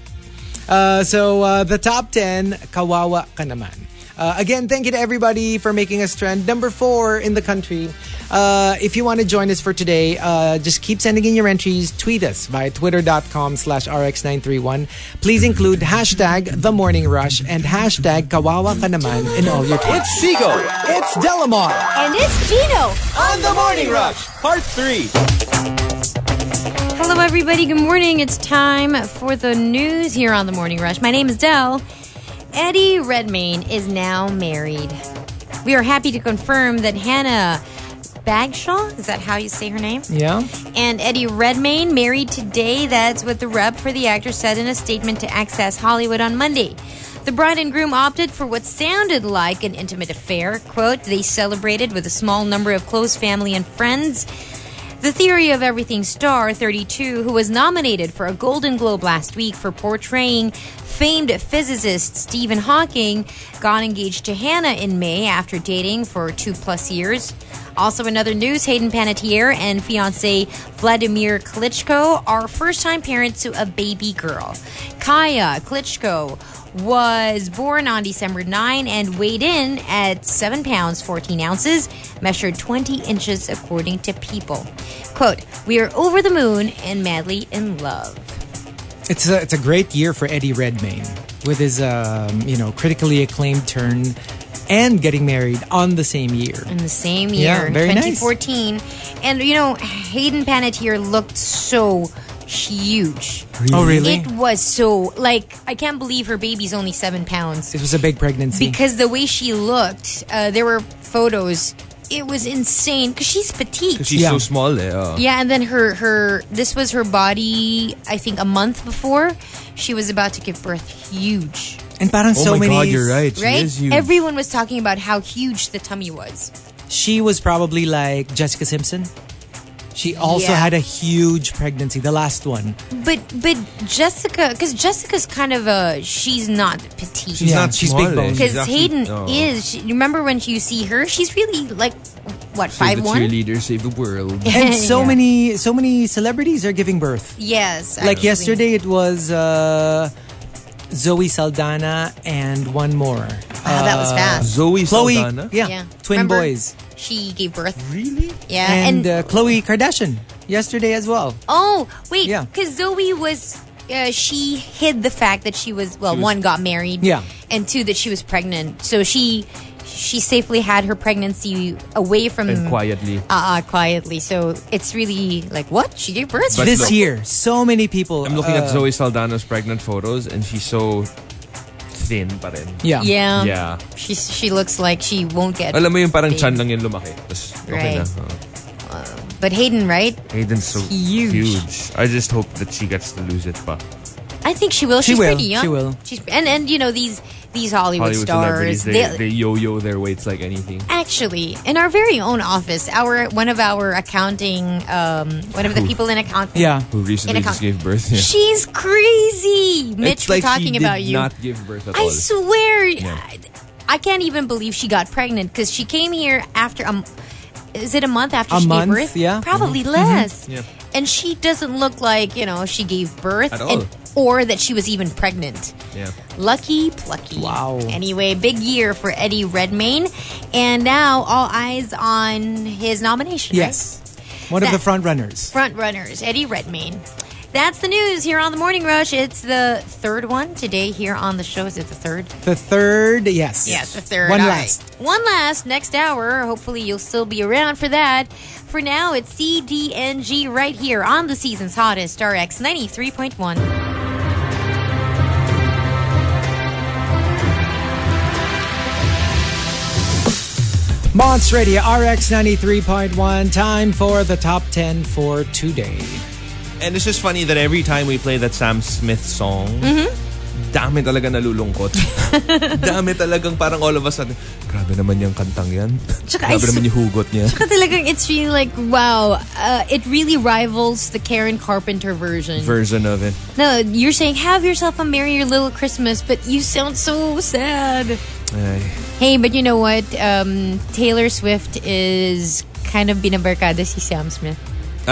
Uh, so uh, the top 10, kawawa ka naman. Uh, again, thank you to everybody for making us trend number four in the country. Uh, if you want to join us for today, uh, just keep sending in your entries. Tweet us via twitter.com slash rx931. Please include hashtag the morning rush and hashtag kawawa ka naman in all your tweets. It's Chico. It's Delamar. And it's Gino. On the Morning Rush, Part 3. Hello, everybody. Good morning. It's time for the news here on the Morning Rush. My name is Dell. Eddie Redmayne is now married. We are happy to confirm that Hannah Bagshaw, is that how you say her name? Yeah? And Eddie Redmayne married today. That's what the rep for the actor said in a statement to Access Hollywood on Monday. The bride and groom opted for what sounded like an intimate affair. Quote, they celebrated with a small number of close family and friends. The Theory of Everything star 32, who was nominated for a Golden Globe last week for portraying famed physicist Stephen Hawking, got engaged to Hannah in May after dating for two plus years. Also, in other news, Hayden Panettiere and fiance Vladimir Klitschko are first time parents to a baby girl. Kaya Klitschko was born on December 9 and weighed in at 7 pounds 14 ounces, measured 20 inches according to People. Quote, We are over the moon and madly in love. It's a, it's a great year for Eddie Redmayne with his um, you know critically acclaimed turn and getting married on the same year. In the same Yeah, year, in very nice. 2014. And, you know, Hayden Panettiere looked so huge. Oh really? It was so, like, I can't believe her baby's only seven pounds. It was a big pregnancy. because the way she looked, uh, there were photos. It was insane because she's petite. She's Yeah. so small eh. oh. yeah, and then her her this was her body. I think a month before she was about to give birth. Huge, and parang Oh so my many. god, you're right. She right? is huge. Everyone was talking about how huge the tummy was. She was probably like Jessica Simpson. She also Yeah. had a huge pregnancy, the last one. But but Jessica, because Jessica's kind of a she's not petite. She's Yeah, not she's small, big boned. because Hayden oh. is. She, remember when you see her? She's really like what Save five the one? cheerleader, save the world. And *laughs* so Yeah. many so many celebrities are giving birth. Yes, Like actually. yesterday it was uh, Zoe Saldana and one more. Wow, that was fast. Zoe Chloe, Saldana? yeah, Yeah. twin Remember? boys. She gave birth. Really? Yeah, And, uh, Khloé Kardashian yesterday as well. Oh, wait. Yeah. Because Zoe was. Uh, she hid the fact that she was well She was- one got married Yeah. and two that she was pregnant so she she safely had her pregnancy away from And quietly. uh, uh quietly so it's really like what she gave birth But this look- year, so many people. I'm looking uh, at Zoe Saldana's pregnant photos and she's so thin pa rin. Yeah. yeah Yeah. she she looks like she won't get Alam mo yung parang big. chan lang yung lumaki. Tapos okay Right. na. Oh. but Hayden right Hayden's so Huge. huge. I just hope that she gets to lose it pa. I think she will She she's will. pretty young She will. she's and and you know these these Hollywood, Hollywood stars celebrities, they, they yo-yo their weights like anything. Actually, in our very own office, our one of our accounting, um, one of the people in accounting, Yeah. Who recently In a just con- gave birth. Yeah. she's crazy. Mitch it's was like talking she about you. not give birth at I all. swear, I, I can't even believe she got pregnant because she came here after um, is it a month after A she month, gave birth? yeah. probably less. Yeah. And she doesn't look like you know she gave birth At and- all. Or that she was even pregnant. yeah. Lucky plucky. Wow. Anyway, big year for Eddie Redmayne. And now all eyes on his nomination. right? Yes. One of the That- front runners. Front runners, Eddie Redmayne. That's the news here on the Morning Rush. It's the third one today here on the show. Is it the third? The third, yes. Yes, the third. One All last. right. One last next hour. Hopefully, you'll still be around for that. For now, it's CDNG right here on the season's hottest RX 93.1. Monster Radio RX 93.1. Time for the top 10 for today. And it's just funny that every time we play that Sam Smith song, mm-hmm. Dami talaga nalulungkot. *laughs* dami talagang parang all of a sudden, grabe naman yung kantang yan. Tsaka grabe I naman yung hugot niya. Tsaka talagang it's really like, wow, uh, it really rivals the Karen Carpenter version. Version of it. no, you're saying, have yourself a merry little Christmas, but you sound so sad. Ay. Hey, but you know what? Um, Taylor Swift is kind of binabarkada si Sam Smith.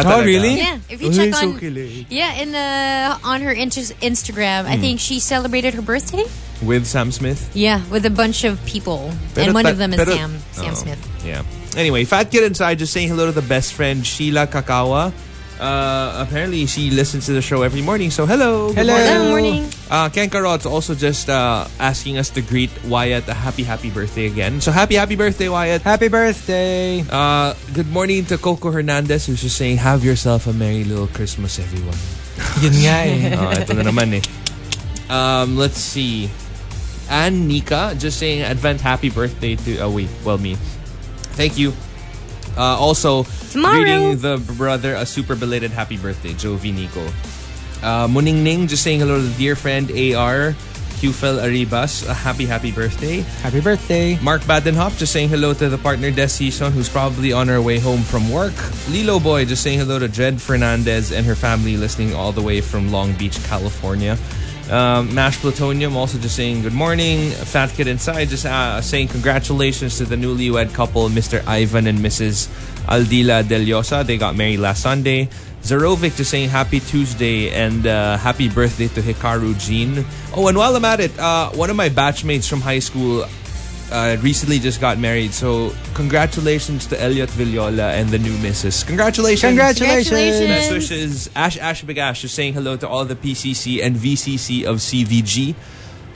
Oh, talaga? really? Yeah, if you Ay, check so on kilig. yeah, in uh, on her inter- Instagram, Hmm. I think she celebrated her birthday. With Sam Smith? Yeah, with a bunch of people, Pero and one ta- of them is pero- Sam Sam Oo. Smith. Yeah. Anyway, Fat Kid Inside just saying hello to the best friend, Sheila Kakawa. Uh, apparently, she listens to the show every morning. So, hello. Hello. morning. Good morning. Uh, Ken Carot's also just uh, asking us to greet Wyatt a happy, happy birthday again. So, happy, happy birthday, Wyatt. Happy birthday. Uh, good morning to Coco Hernandez who's just saying, have yourself a merry little Christmas, everyone. *laughs* Yun nga eh. *laughs* oh, ito na naman eh. Um, let's see. Ann Nika just saying advent happy birthday to oh wait, well me. Thank you. Uh, also Tomorrow. greeting the brother a super belated happy birthday, Jovi Nico. Uh, Muning Ning just saying hello to dear friend AR Qfel Aribas, a happy happy birthday. Happy birthday. Mark Badenhop just saying hello to the partner Des Season who's probably on her way home from work. Lilo Boy just saying hello to Jed Fernandez and her family listening all the way from Long Beach, California. Um, Mash Plutonium also just saying good morning. Fat Kid Inside just uh, saying congratulations to the newlywed couple, Mr. Ivan and Mrs. Aldila Del Llosa. They got married last Sunday. Zerovic just saying happy Tuesday and uh, happy birthday to Hikaru Jean. Oh, and while I'm at it, uh, one of my batchmates from high school uh, recently just got married. So congratulations to Elliot Villola and the new missus. Congratulations. Congratulations. Best wishes. Ash Ash Big Ash just saying hello to all the PCC and VCC of CVG.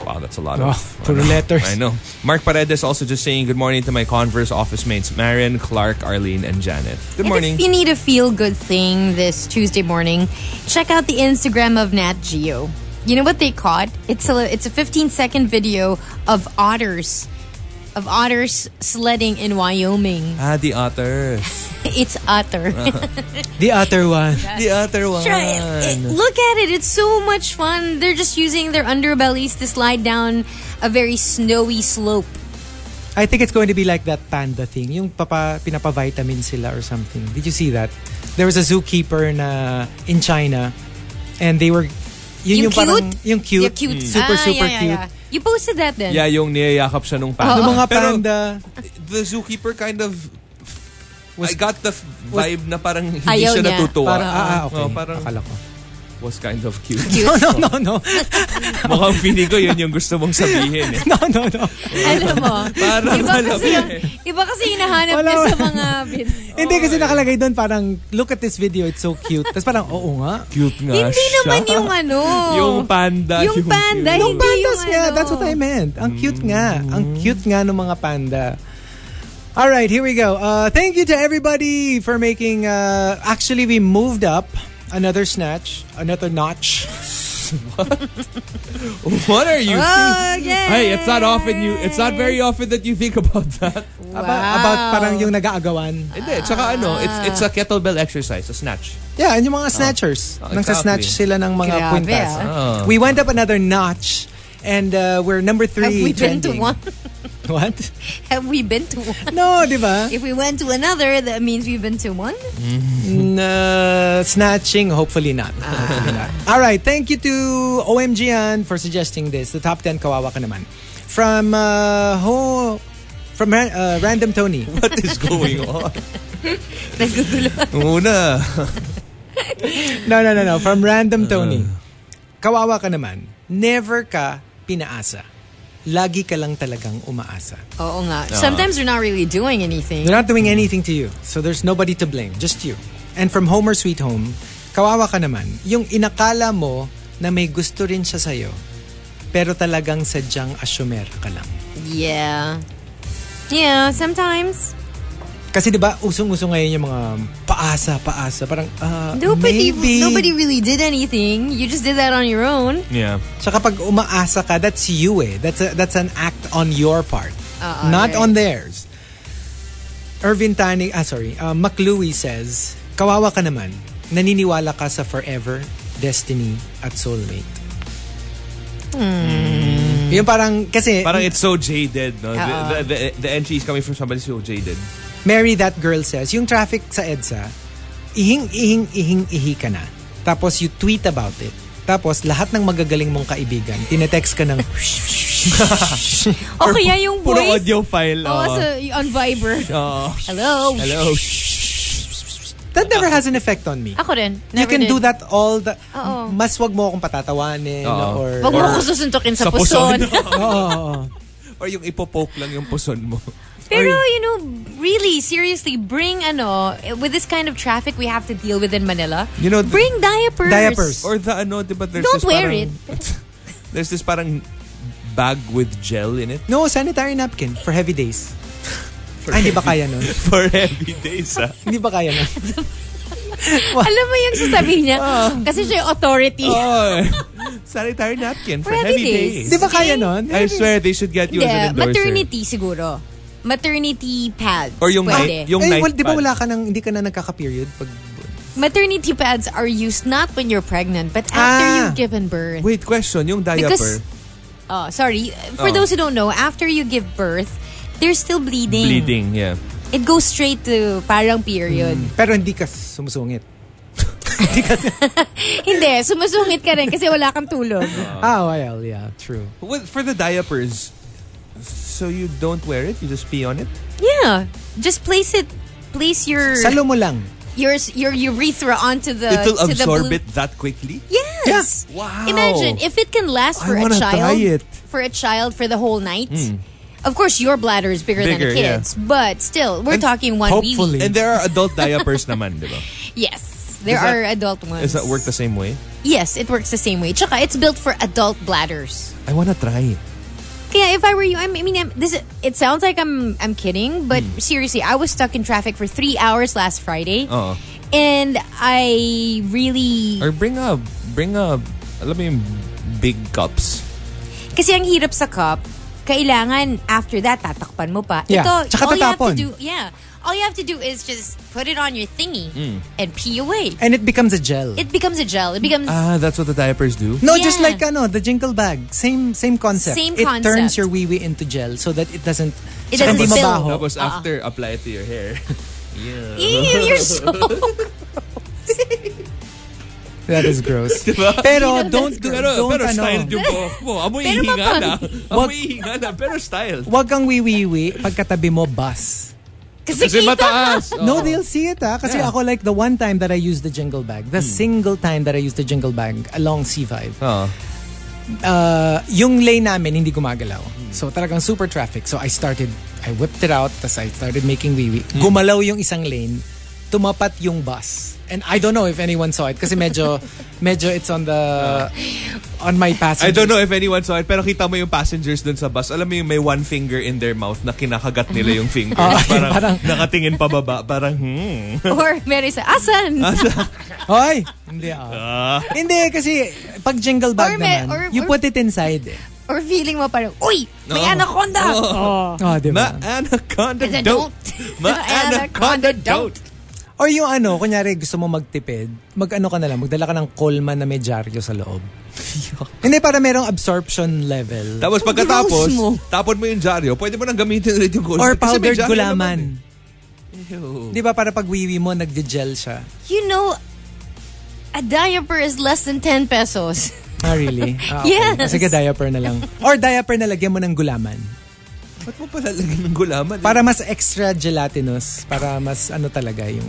Wow, that's a lot of Oh, puro letters. I know. Mark Paredes also just saying good morning to my Converse office mates Marion, Clark, Arlene, and Janet. Good And morning. if you need a feel good thing this Tuesday morning, check out the Instagram of Nat Geo. You know what they caught? It's a it's a 15 second video of otters, of otters sledding in Wyoming. Ah, the otters. *laughs* It's otter. *laughs* The otter one. the otter one. Try it. It- Look at it. It's so much fun. They're just using their underbellies to slide down a very snowy slope. I think it's going to be like that panda thing. Yung papa, pinapa-vitamin sila or something. Did you see that? There was a zookeeper na in China and they were yun Yung yung, parang cute? yung cute, Yeah, cute. super Ah, super yeah, yeah, cute. You posted that then. Yeah, yung niyayakap siya nung panda. Yung mga Pero panda the zookeeper kind of I got the vibe na parang hindi siya niya. natutuwa. parang ah, ah, okay. Oh, parang Akala ko. Was kind of cute. *laughs* No, no, no, no. *laughs* Mukhang feeling ko yun yung gusto mong sabihin eh. *laughs* No, no, no. Alam mo, Parang iba kasi, yung, eh. iba kasi hinahanap Wala, niya sa mga video. Hindi kasi nakalagay doon parang look at this video, it's so cute. Tapos parang oo nga. Cute nga Hindi siya. naman yung ano. Yung panda. Yung panda, cute. Yung Hindi pandas yung nga, ano. that's what I meant. Ang cute nga. Ang cute nga ng mga panda. All right, here we go. Uh, thank you to everybody for making. Uh, actually, we moved up another snatch, another notch. *laughs* What are you Oh. Hey, it's not often you it's not very often that you think about that. Wow. About, about parang yung nag-aagawan. Hindi, tsaka ano, it's it's a kettlebell exercise, a snatch. Yeah, and yung mga snatchers. Oh, Nang sa snatch exactly. sila ng mga Grabe, kwintas. ah. Oh. We went up another notch. And uh, we're number three Have we been to trending. one? *laughs* *laughs* What? Have we been to one? No, di ba? If we went to another, that means we've been to one. Uh, snatching, hopefully not. Hopefully not. All right, thank you to OMGan for suggesting this. The top 10 kawawa ka naman. From uh, ho, from uh, Random Tony. *laughs* What is going on? *laughs* Nagugulo. Una. No, no, no, no. From Random Tony. Kawawa ka naman. Never ka pinaasa. Lagi ka lang talagang umaasa. Oo nga. Sometimes they're not really doing anything. They're not doing anything to you. So there's nobody to blame. Just you. And from Homer Sweet Home, kawawa ka naman. Yung inakala mo na may gusto rin siya sa'yo, pero talagang sadyang assumer ka lang. Yeah. Yeah, sometimes. Kasi di ba usong-uso ngayon yung mga paasa, paasa. Parang, uh, Nobody, maybe. nobody really did anything. You just did that on your own. Yeah. Tsaka pag umaasa ka, that's you eh. That's, a, that's an act on your part. Oo, not right. on theirs. Irvin Tani, ah sorry, uh, McLuey says, kawawa ka naman. Naniniwala ka sa forever, destiny, at soulmate. Yung parang, kasi, Parang it's so jaded, no? The, the, the, the entry is coming from somebody so jaded. Mary That Girl says, yung traffic sa EDSA, ihing, ihing, ihing, ihi ka na. Tapos you tweet about it. Tapos lahat ng magagaling mong kaibigan, tinetext ka ng, *laughs* *laughs* O kaya yung Puro voice. audio file. Oo, oo. so, on Viber. *laughs* Oo. Hello. Hello. that never has an effect on me. Ako rin. You Never can did. do that all the, Oo. mas wag mo akong patatawanin Oo. or, Wag mo Or- ako susuntukin sa, Sa puson. puson. Oo, oo, oo. Or yung ipopoke lang yung puson mo. Pero, you know, really, seriously, bring, ano, with this kind of traffic we have to deal with in Manila, You know, the- bring diapers. Diapers. Or the ano, di ba there's Don't this wear parang, it. *laughs* There's this parang bag with gel in it. No, sanitary napkin for heavy days. *laughs* Ay, hindi ba kaya nun? *laughs* For heavy days, ah. hindi ba kaya nun? Alam mo yung sasabihin niya, kasi siya yung authority. Oh, sanitary napkin for, For heavy, heavy days. days. Di ba kaya nun? I swear they should get you as an endorser. maternity siguro. Maternity pads. Or yung Pwede. night, yung eh, night well, di ba wala ka nang, hindi ka na nagkaka-period pag... Maternity pads are used not when you're pregnant, but after Ah. you've given birth. Wait, question, yung diaper. Because, oh, sorry. For Oh. those who don't know, after you give birth, there's still bleeding. Bleeding, yeah. It goes straight to parang period. Pero hindi ka sumusungit. *laughs* Hindi, sumusungit ka rin kasi wala kang tulog. Ah, well, yeah, true. With, for the diapers, so you don't wear it? You just pee on it? Yeah. Just place it, place your Salo mo lang. your your urethra onto the It'll to the absorb blue- it that quickly? Yes. Wow. Imagine if it can last for a wanna child try it. for a child for the whole night. Hmm. Of course, your bladder is bigger, than a kid's, but still, we're And talking one wee hopefully- wee. And there are adult diapers naman, di ba? *laughs* Yes, there Does that- are adult ones. Does that work the same way? Yes, it works the same way. Tsaka, it's built for adult bladders. I wanna try it. Kaya if I were you, I mean, I'm, this it sounds like I'm I'm kidding, but Hmm. seriously, I was stuck in traffic for three hours last Friday, Oo. and I really Or bring a, bring a, alam mo yung big cups. Kasi ang hirap sa cup, kailangan after that tatakpan mo pa. Yeah. Ito, Tsaka all you have to tatapon. do, yeah. All you have to do is just put it on your thingy Hmm. and pee away. And it becomes a gel. It becomes a gel. It becomes Ah, that's what the diapers do? no, just Yeah. like ano, the jingle bag. Same same concept. Same it concept. turns your wee wee into gel so that it doesn't It doesn't hindi spill. mabaho. Tapos Ah. after, apply it to your hair. *laughs* yeah. Ew, you're so *laughs* That is gross. *laughs* Diba? Pero That's don't do, Pero, don't pero ano. styled yung buhok mo. Amoy Pero hihinga na. Wag- Amoy hihinga na, pero styled. Wag kang wee wee wee pagkatabi mo bus. Kasi, Kasi mataas. *laughs* No, Oo. they'll see it ah. Kasi Yeah. ako like the one time that I used the jingle bag, the single time that I used the jingle bag along C5, Oo. uh, yung lane namin hindi gumagalaw. So talagang super traffic. So I started, I whipped it out, tas I started making wee-wee. Gumalaw yung isang lane, tumapat yung bus. And I don't know if anyone saw it kasi medyo, *laughs* medyo it's on the, on my passenger. I don't know if anyone saw it, pero kita mo yung passengers dun sa bus. Alam mo yung may one finger in their mouth na kinakagat nila yung *laughs* finger. Ah, parang, parang- nakatingin pababa. Parang, hmm. *laughs* Or meron sa, asan? Hoy! Hindi ah. Hindi kasi pag jingle bag Or may- naman, or- you or- put it inside eh. Or feeling mo parang, uy, may Oo. anaconda! Oo. Oh, di ba? Ma-anaconda don't. Ma-anaconda don't. Or yung ano, kunyari gusto mo magtipid, mag-ano ka na lang, magdala ka ng Coleman na may dyaryo sa loob. Hindi, para merong absorption level. Tapos pagkatapos, Gross mo. tapon mo yung dyaryo, pwede mo nang gamitin ulit yung cold Or Kasi may powdered dyaryo gulaman. eh. Ew. Di ba para pag wiwi mo, nagde-gel siya? You know, a diaper is less than 10 pesos. Ah, really? *laughs* Ah, Yes. Sige, diaper na lang. Or diaper na lagyan mo ng gulaman. Ba't mo pala lagyan ng gulaman? eh? Para mas extra gelatinous. Para mas ano talaga yung...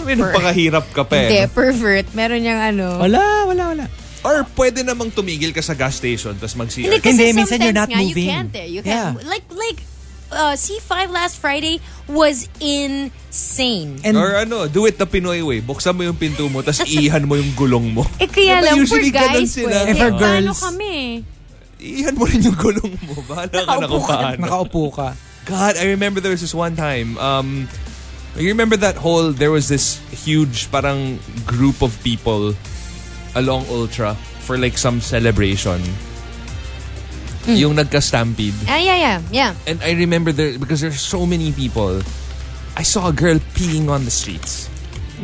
May napakahirap ka pa Hindi, eh. pervert. Meron niyang ano. Wala, wala, wala. Or pwede namang tumigil ka sa gas station tapos mag-CR. Hindi, kasi Hindi, minsan you're not nga, moving. You can't eh. You can't. Yeah. Like, like, uh, C5 last Friday was insane. And Or ano, do it the Pinoy way. Buksan mo yung pinto mo, tapos iihan mo yung gulong mo. Eh, kaya Diba lang, for guys, sila? pwede. Eh, for Paano girls- kami? Iihan mo rin yung gulong mo. *laughs* Bahala ka na kung paano. nakaupo ka. God, I remember there was this one time. Um, you remember that whole, there was this huge parang group of people along Ultra for like some celebration. Yung nagka-stampede. Ah, yeah, yeah, yeah. And I remember there, because there's so many people, I saw a girl peeing on the streets.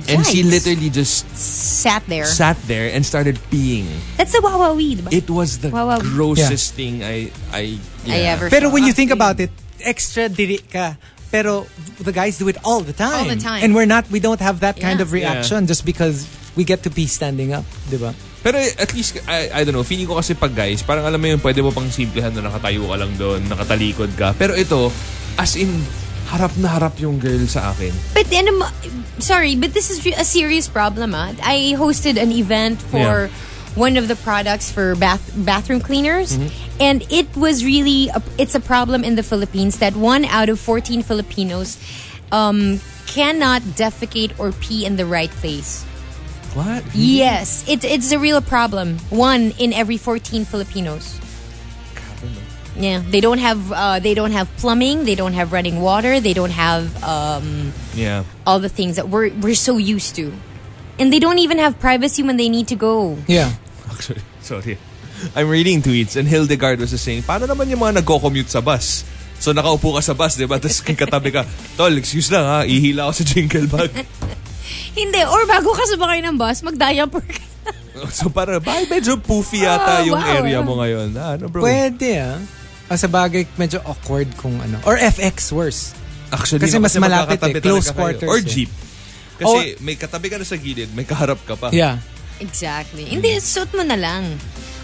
And she Yikes. literally just sat there. sat there and started peeing. That's the wawawi, diba? It was the wow. grossest thing I I I yeah. ever Pero saw. when you think about it, extra diri ka. Pero the guys do it all the time. All the time. And we're not, we don't have that kind Yeah. of reaction just because we get to pee standing up, di ba? Pero at least, I, I don't know, feeling ko kasi pag guys, parang alam mo yun, pwede mo pang simplehan na nakatayo ka lang doon, nakatalikod ka. Pero ito, as in, harap na harap yung girl sa akin. But then, sorry, but this is a serious problem. Ah. I hosted an event for one of the products for bath bathroom cleaners, and it was really a, it's a problem in the Philippines that one out of fourteen Filipinos um, cannot defecate or pee in the right place. What? Yes, it's it's a real problem. One in every fourteen Filipinos. Yeah, they don't have uh, they don't have plumbing. They don't have running water. They don't have um, Yeah. all the things that we're we're so used to, and they don't even have privacy when they need to go. Yeah. Actually, *laughs* sorry. I'm reading tweets and Hildegard was just saying, paano naman yung mga nagko-commute sa bus? So nakaupo ka sa bus, di ba? Tapos katabi ka, Tol, excuse lang ha, ihila ako sa jingle bag. *laughs* Hindi, or bago ka sabakay ng bus, mag-diaper ka. *laughs* so para, bakit medyo poofy yata Oh, yung wow. area mo ngayon? Ah, ano bro? Pwede ah. Ah, sa bagay, medyo awkward kung ano. Or FX, worse. Actually, Kasi no, mas malapit magkakatabi eh, close quarters Or eh. jeep. Kasi may katabi ka na sa gilid, may kaharap ka pa. Yeah. Exactly. Hindi, suot mo na lang.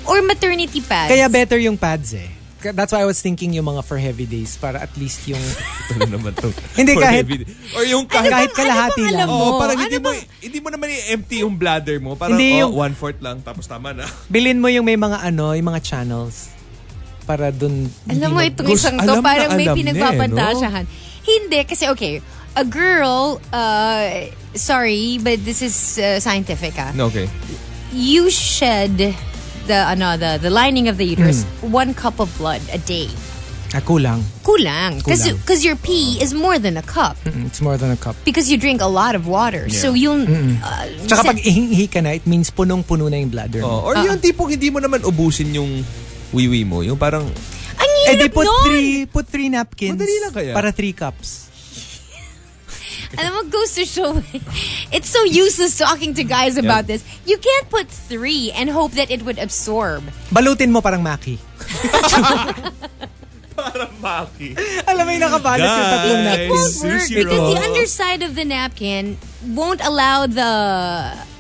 Or maternity pads. Kaya better yung pads eh. That's why I was thinking yung mga for heavy days para at least yung *laughs* Ano naman to? *laughs* Hindi, kahit- heavy- Or yung Ano kahit, kahit bang- kalahati ano lang. Oo, mo? parang Ano hindi mo, bang- hindi mo naman i-empty yung bladder mo. Parang, Hindi, oh, yung- one-fourth lang, tapos tama na. bilin mo yung may mga ano, yung mga channels para dun Alam mo, itong isang to, parang may niya, pinagpapantasyahan. Hindi, kasi okay, a girl, uh, sorry, but this is uh, scientific ah. No, okay. You shed the, ano, the, the lining of the uterus, Hmm. one cup of blood a day. Ah, kulang. Kulang. Because your pee is more than a cup. Mm, It's more than a cup. Because you drink a lot of water. So yung... Uh, Tsaka sa- pag ihingi ka na, it means punong-puno na yung bladder Oh, or yung tipong hindi mo naman ubusin yung wiwi mo. Yung parang, ang Eh di hirap put nun! three, put three napkins. Madali lang kaya. Para three cups. *laughs* Alam mo, goes to show, it's so useless talking to guys about this. You can't put three and hope that it would absorb. Balutin mo parang maki. *laughs* parang maki. Alam mo yung nakabalot yung tatlong Guys. napkins. won't work because the underside of the napkin won't allow the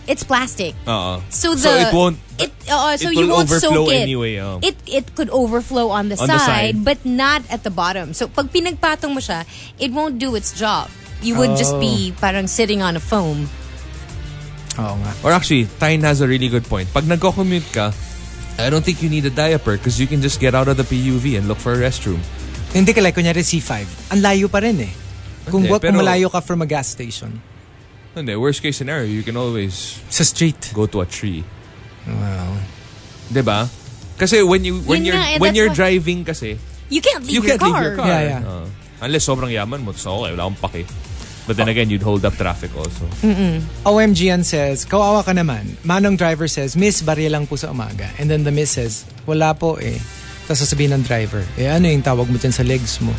it's plastic. Oo. So the So it won't, it uh, so it you won't overflow soak it. anyway, oh. It it could overflow on the, On the side, side. but not at the bottom. So pag pinagpatong mo siya, it won't do its job. You would just be parang sitting on a foam. Oo nga. Or actually, Tyne has a really good point. Pag nagko-commute ka, I don't think you need a diaper because you can just get out of the PUV and look for a restroom. Hindi ka like, kunyari C5. Ang layo pa rin eh. Kung, Hindi, kung pero- malayo ka from a gas station. Hindi, worst case scenario, you can always Sa street. go to a tree. Wow. 'Di ba? Kasi when you when Yun you're nga, eh, when that's you're why- driving kasi, You can't leave you your can't car. leave your car. Yeah, yeah. Uh, unless sobrang yaman mo, so okay, wala akong pake. But then again, you'd hold up traffic also. OMG yan says, kawawa ka naman. Manong driver says, Miss, barya lang po sa umaga. And then the miss says, wala po eh. Tapos sasabihin ng driver, eh ano yung tawag mo dyan sa legs mo?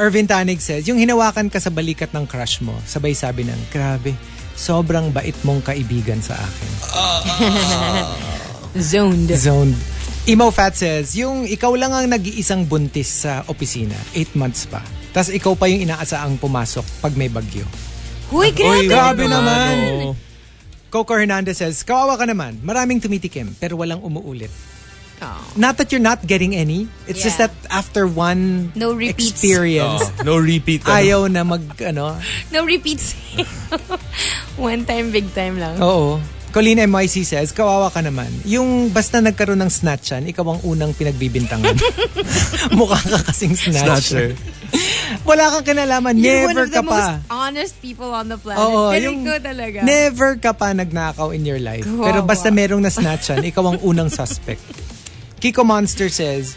Irvin Tanig says, yung hinawakan ka sa balikat ng crush mo, sabay sabi ng, grabe, sobrang bait mong kaibigan sa akin. *laughs* Zoned. Zoned. Emo Fat says, yung ikaw lang ang nag-iisang buntis sa opisina, 8 months pa. Tapos ikaw pa yung inaasaang pumasok pag may bagyo. Huy, grabe. grabe naman. naman. Coco Hernandez says, kawawa ka naman, maraming tumitikim pero walang umuulit. Oh. Not that you're not getting any, it's just Yeah. that after one No repeats. experience, Oh, no repeat. ano. ayaw na mag, ano, *laughs* No repeats. *laughs* One time, big time lang. oo. Colleen MYC says, kawawa ka naman. Yung basta nagkaroon ng snatchan, ikaw ang unang pinagbibintangan. *laughs* Mukha ka kasing snatcher. Wala kang kinalaman. You're Never one of ka the pa. most honest people on the planet. Oo, Pero yung ikaw talaga. Never ka pa nagnakaw in your life. Kawawa. Pero basta merong na-snatchan, ikaw ang unang suspect. Kiko Monster says,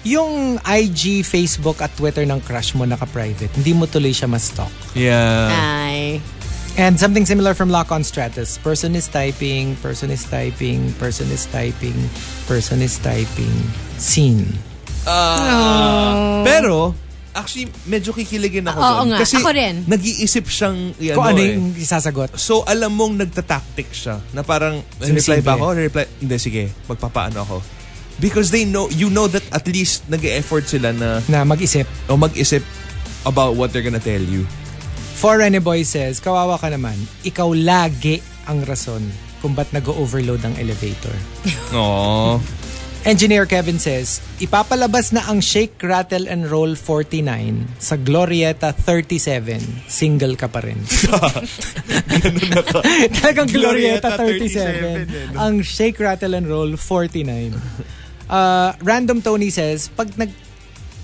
yung IG, Facebook at Twitter ng crush mo naka-private, hindi mo tuloy siya ma-stalk. Yeah. Ay. And something similar from Lock on Stratus. Person is typing, person is typing, person is typing, person is typing, scene. Pero, Actually, medyo kikiligin ako Oo doon. nga, Kasi ako rin. nag-iisip siyang, i- Kung ano, ano eh. yung isasagot. So, alam mong nagtatactic siya. Na parang, reply Sinisimple. ba ako? Reply, hindi, sige, magpapaano ako. Because they know, you know that at least nag-effort sila na Na mag-isip. o mag-isip about what they're gonna tell you. For Rene Boy says, kawawa ka naman, ikaw lagi ang rason kung ba't nag-overload ang elevator. *laughs* Aww. Engineer Kevin says, ipapalabas na ang Shake, Rattle, and Roll 49 sa Glorieta 37. Single ka pa rin. *laughs* *laughs* Talagang Glorieta Glorieta 37. 37, ang Shake, Rattle, and Roll 49. Uh, Random Tony says, pag nag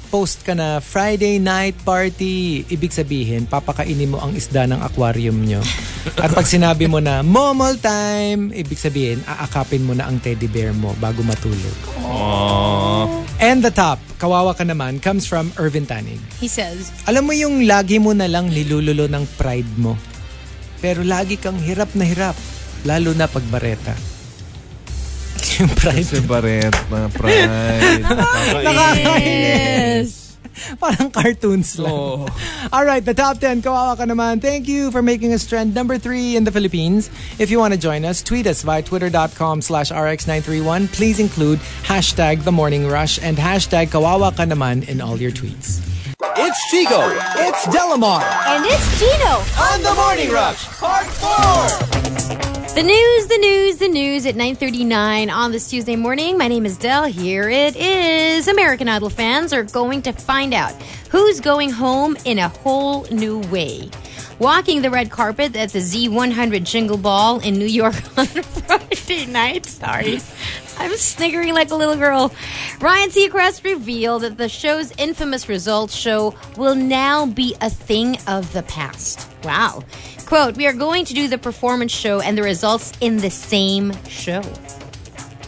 post ka na Friday night party, ibig sabihin, papakainin mo ang isda ng aquarium nyo. *laughs* At pag sinabi mo na, momol time, ibig sabihin, aakapin mo na ang teddy bear mo bago matulog. And the top, kawawa ka naman, comes from Irvin Tanig. He says, Alam mo yung lagi mo na lang nilululo ng pride mo. Pero lagi kang hirap na hirap, lalo na pag bareta. Yung pride. Si Barret, mga pride. *laughs* Nakakainis. Parang cartoons lang. Oh. All right, the top 10. Kawawa ka naman. Thank you for making us trend number 3 in the Philippines. If you want to join us, tweet us via twitter.com slash rx931. Please include hashtag the morning rush and hashtag kawawa ka naman in all your tweets. It's Chico. It's Delamar. and it's Gino. On the Morning Rush, Part 4. The news, the news, the news at 9.39 on this Tuesday morning. My name is Dell. Here it is. American Idol fans are going to find out who's going home in a whole new way. Walking the red carpet at the Z100 Jingle Ball in New York *laughs* on Friday night. Sorry. *laughs* I'm sniggering like a little girl. Ryan Seacrest revealed that the show's infamous results show will now be a thing of the past. Wow. Quote, we are going to do the performance show and the results in the same show.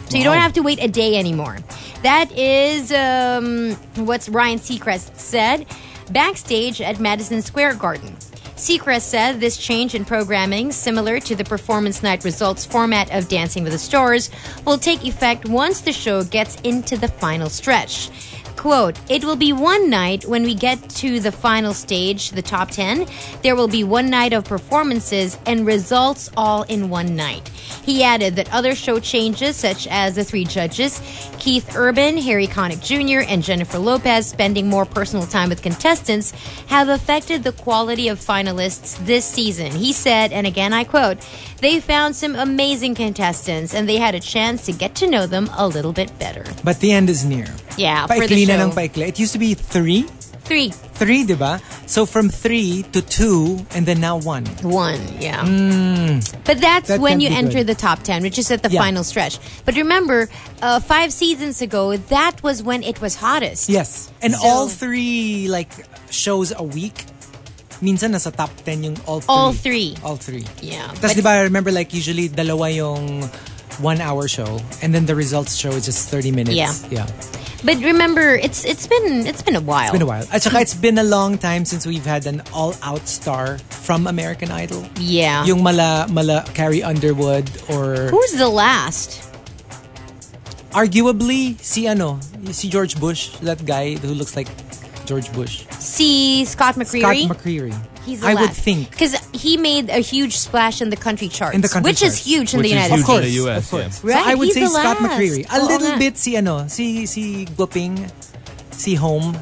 So you don't have to wait a day anymore. That is um, what Ryan Seacrest said backstage at Madison Square Garden. Seacrest said this change in programming, similar to the performance night results format of Dancing with the Stars, will take effect once the show gets into the final stretch. Quote, it will be one night when we get to the final stage, the top 10. There will be one night of performances and results all in one night. He added that other show changes, such as the three judges, Keith Urban, Harry Connick Jr., and Jennifer Lopez, spending more personal time with contestants, have affected the quality of finalists this season. He said, and again I quote, they found some amazing contestants and they had a chance to get to know them a little bit better. But the end is near. Yeah, for the Paikli na show. ng paikli. It used to be three. Three, Three, di ba? So from three to two, and then now one. one, yeah. But that's Mm. That when you enter good. the top 10, which is at the Yeah. final stretch. But remember, uh, five seasons ago, that was when it was hottest. Yes. And So- all three like shows a week. Minsan nasa top 10 yung all three. All three. All three. Yeah. Tapos di ba, I remember like usually dalawa yung one hour show and then the results show is just 30 minutes. Yeah. Yeah. But remember, it's it's been it's been a while. It's been a while. At saka it's been a long time since we've had an all-out star from American Idol. Yeah. Yung mala, mala Carrie Underwood or Who's the last? arguably si ano, si George Bush, that guy who looks like George Bush. See Scott Scott McCreery. McCreery. He's the I last. would think. because he made a huge splash in the country charts, In the country which is huge in Which the is United huge Of course, in the US, of course. yeah. so I would Right, say the Scott last. McCreery. A Oo little nga. bit si ano, si si Guoping, si Home.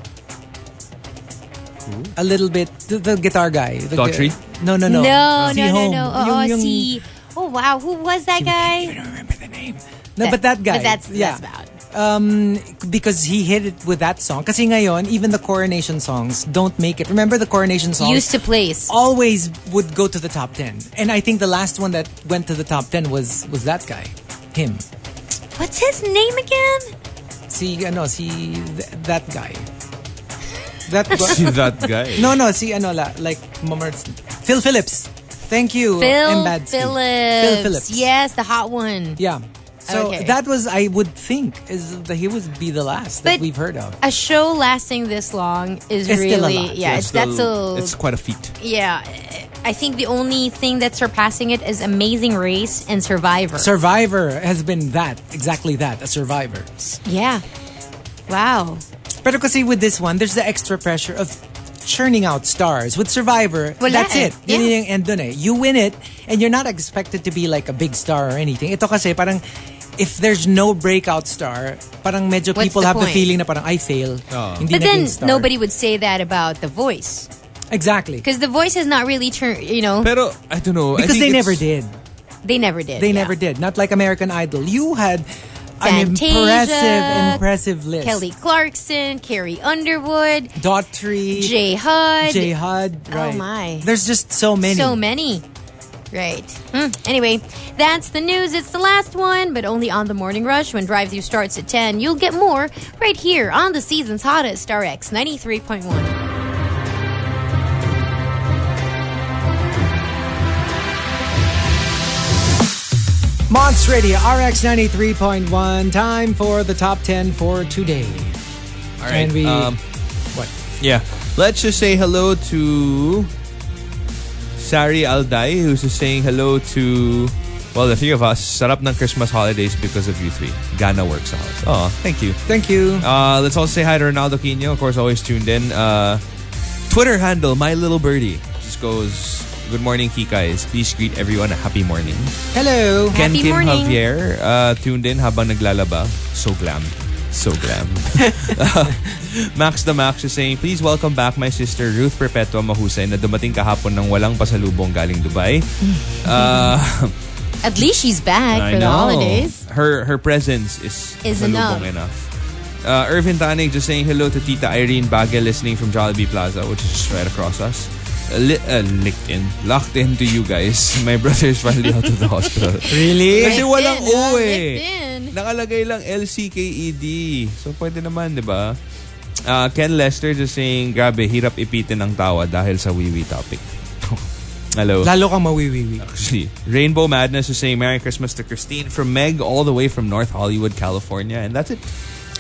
A little bit the, the guitar guy. The, Daughtry? No, no, no. No, Si no, no, Home. no. Oh, Yung- oh, yung- see. Oh wow, who was that guy? I don't remember the name. No, but that guy. But that's yeah. that's bad. Um, because he hit it with that song. Kasi ngayon, even the coronation songs don't make it. Remember the coronation songs? Used to place. always would go to the top 10. And I think the last one that went to the top 10 was was that guy. Him. What's his name again? Si ano, si th- that guy. That guy. *laughs* See that guy. no, no, si ano la, like Mummer, Phil Phillips. Thank you. Phil Mbadski. Phillips. Phil Phillips. Yes, the hot one. Yeah. So Okay. that was, I would think, is that he would be the last that we've heard of. A show lasting this long is It's really still a lot. yeah. It's, that's still- a It's quite a feat. yeah. I think the only thing that's surpassing it is Amazing Race and Survivor. Survivor has been that, exactly that, a survivor. yeah. Wow. Pero kasi with this one, there's the extra pressure of churning out stars. With Survivor, Wala that's eh. it. Yun Yeah. yung end dun eh. You win it, and you're not expected to be like a big star or anything. Ito kasi parang, if there's no breakout star, parang medyo What's people the have the feeling na parang, I fail. Oh. Hindi But then star. nobody would say that about The Voice. Exactly. Because The Voice has not really turned, you know, Pero, I don't know. Because they never did. they never did. They yeah. never did. Not like American Idol. You had an Fantasia, impressive, impressive list. Kelly Clarkson, Carrie Underwood, Daughtry, Jay Hud. J Hud. Oh my. There's just so many. So many. Right. Hmm. Anyway, that's the news. It's the last one, but only on the morning rush when Drive Through starts at 10. You'll get more right here on the season's hottest RX 93.1. Monster Radio RX 93.1. Time for the top 10 for today. All right. And we- um, What? yeah. Let's just say hello to Sari Alday, who's just saying hello to, well, the three of us. Sarap ng Christmas holidays because of you three. Ghana works out. Oh, thank you. Thank you. Uh, let's also say hi to Ronaldo Quino, of course, always tuned in. Uh, Twitter handle, My Little Birdie, just goes, Good morning, Kikais. Please greet everyone a happy morning. Hello. Ken Happy Kim morning. Javier, uh, tuned in habang naglalaba. So glam. So glam. *laughs* Max the Max is saying, please welcome back my sister Ruth Perpetua Mahusay na dumating kahapon ng walang pasalubong galing Dubai. *laughs* Uh, At least she's back I for the know. holidays. Her her presence is, Is malubong enough. Uh, Irvin Tanig just saying hello to Tita Irene Bagel listening from Jollibee Plaza, which is just right across us. Li- uh, licked in. Locked in to you guys. *laughs* My brother is finally out of the hospital. *laughs* Really? Kasi walang in, O eh. Nakalagay lang LCKED. So pwede naman, di ba? Uh, Ken Lester just saying, grabe, hirap ipitin ang tawa dahil sa wiwi topic. *laughs* Hello. Lalo kang mawiwiwi. Actually, Rainbow Madness is saying Merry Christmas to Christine from Meg all the way from North Hollywood, California. And that's it.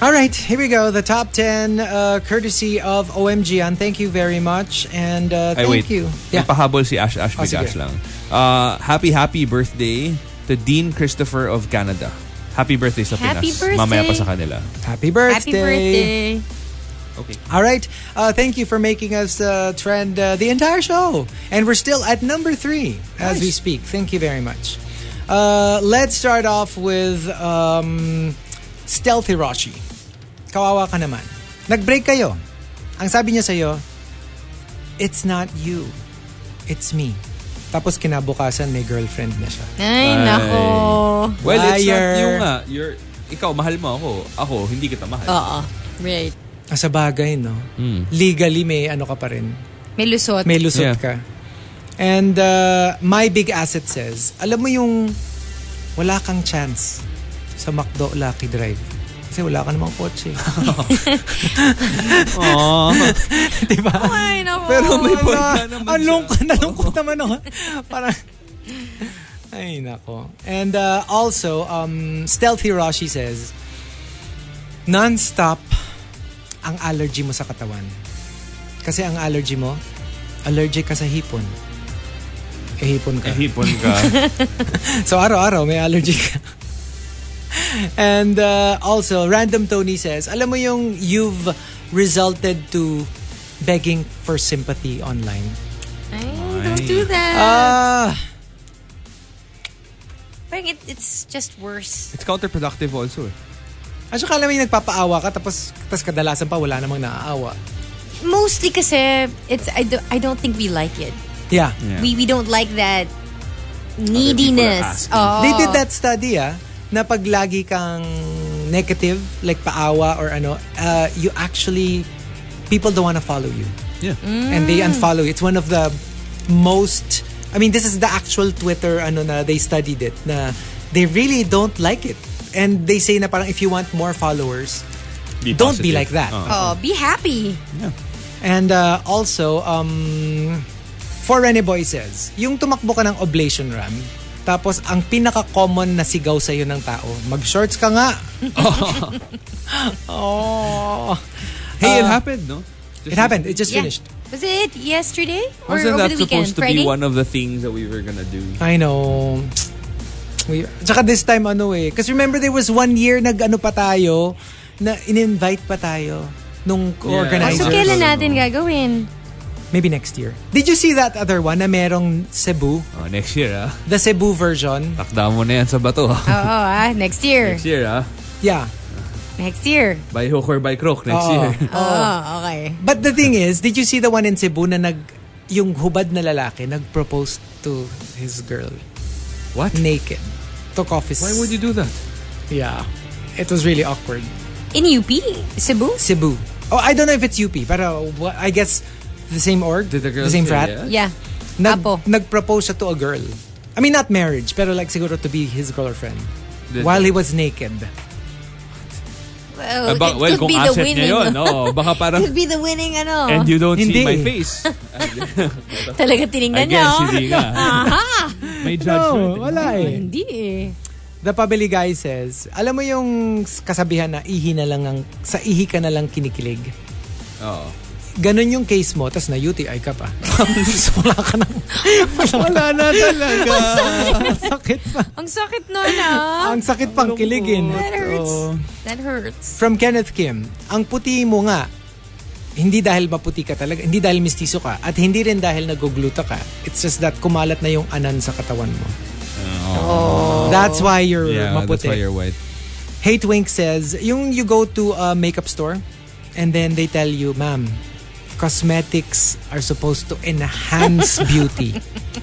All right, here we go. The top 10 uh, courtesy of OMG. And thank you very much. And uh, Ay, thank wait. you. May pahabol si Ash Ash Oh, Bigas sige. lang. Uh, happy, happy birthday to Dean Christopher of Canada. Happy birthday sa Happy Pinas. birthday. Mamaya pa sa kanila. Happy birthday. Happy birthday. Okay. All right. Uh, thank you for making us uh, trend uh, the entire show. And we're still at number three as we speak. Thank you very much. Uh, let's start off with um, Stealthy Roshi. Kawawa ka naman. Nag-break kayo. Ang sabi niya sa'yo, It's not you. It's me. Tapos kinabukasan may girlfriend na siya. Ay, nako. Well, it's not Liar. you nga. You're, ikaw, mahal mo ako. Ako, hindi kita mahal. Oo. Right. Ah, Sa bagay, no? Hmm. Legally, may ano ka pa rin. May lusot. May lusot Yeah. ka. And uh, my big asset says, alam mo yung wala kang chance sa McDo Lucky Drive. Kasi wala ka namang kotse. *laughs* *laughs* diba? Ay, nako. Pero may point ka naman ang lungkot, nalungkot naman ako. Parang, ay nako. And uh, also, um, Stealthy Roshi says, non-stop ang allergy mo sa katawan. Kasi ang allergy mo, allergic ka sa hipon. Eh, hipon ka. Hipon ka. *laughs* So araw-araw may allergy ka. *laughs* And uh, also, Random Tony says, alam mo yung you've resulted to begging for sympathy online. Ay, don't do that. Ah, Parang it, it's just worse. It's counterproductive also. eh. at saka alam mo yung nagpapaawa ka tapos, tapos kadalasan pa wala namang naaawa. Mostly kasi it's I, do, I don't think we like it. Yeah. Yeah. We we don't like that neediness. Oh. They did that study ah, na pag lagi kang negative, like paawa or ano, uh, you actually, people don't want to follow you. Yeah. and they unfollow you. It's one of the most I mean this is the actual Twitter ano na they studied it na they really don't like it. And they say na parang if you want more followers, don't be like that. Uh. Oh, be happy. And uh, also um for Rene Boy says, yung tumakbo ka ng oblation run, tapos ang pinaka-common na sigaw sa'yo ng tao, mag-shorts ka nga. *laughs* oh. Hey, it Uh, happened, no? It happened. It just Yeah. finished. Was it yesterday or Wasn't over that the weekend? supposed to Friday? be one of the things that we were gonna do? I know. We, tsaka this time ano eh. Kasi remember there was one year nag ano pa tayo, na in-invite pa tayo. nung Yeah. organizers. So, kailan natin gagawin? Maybe next year. Did you see that other one na merong Cebu? Oh, next year, ah. The Cebu version? Takda mo na yan sa bato, ah. Oo, ah, next year. Next year, ah. Yeah. Next year. By hook or by crook, next Oo. year. *laughs* Oo, okay. But the thing is, did you see the one in Cebu na nag yung hubad na lalaki nag-propose to his girl What? naked. Took off his Why would you do that? Yeah. It was really awkward. In UP? Cebu? Cebu. Oh, I don't know if it's UP, pero wha- I guess the same org, Did the girl same say frat. yes? Yeah. Nag, Apo. nag-propose siya to a girl. I mean, not marriage, pero like siguro to be his girlfriend. Did- while he was naked. Well, Ah, ba- it well, could kung be the winning. niya yun, no? *laughs* Baka parang, could be the winning ano. and you don't Hindi. see my face. *laughs* Talaga I tinignan niya. guess, oh. hindi nga. May judgment. No, wala eh. Hindi eh. The Pabili guy says, alam mo yung kasabihan na ihi na lang ang, sa ihi ka na lang kinikilig. Oo. Ganon yung case mo, tas na UTI ka pa. *laughs* So, wala ka nang, *laughs* Wala na talaga. sakit pa. Ang sakit nun ah. Ang sakit pang kiligin. That hurts. That hurts. From Kenneth Kim, ang puti mo nga, hindi dahil maputi ka talaga, hindi dahil mistiso ka, at hindi rin dahil nagugluta ka. It's just that kumalat na yung anan sa katawan mo. That's why you're Yeah, that's maputi. why you're white. Hate Wink says, yung you go to a makeup store and then they tell you, ma'am, cosmetics are supposed to enhance *laughs* beauty,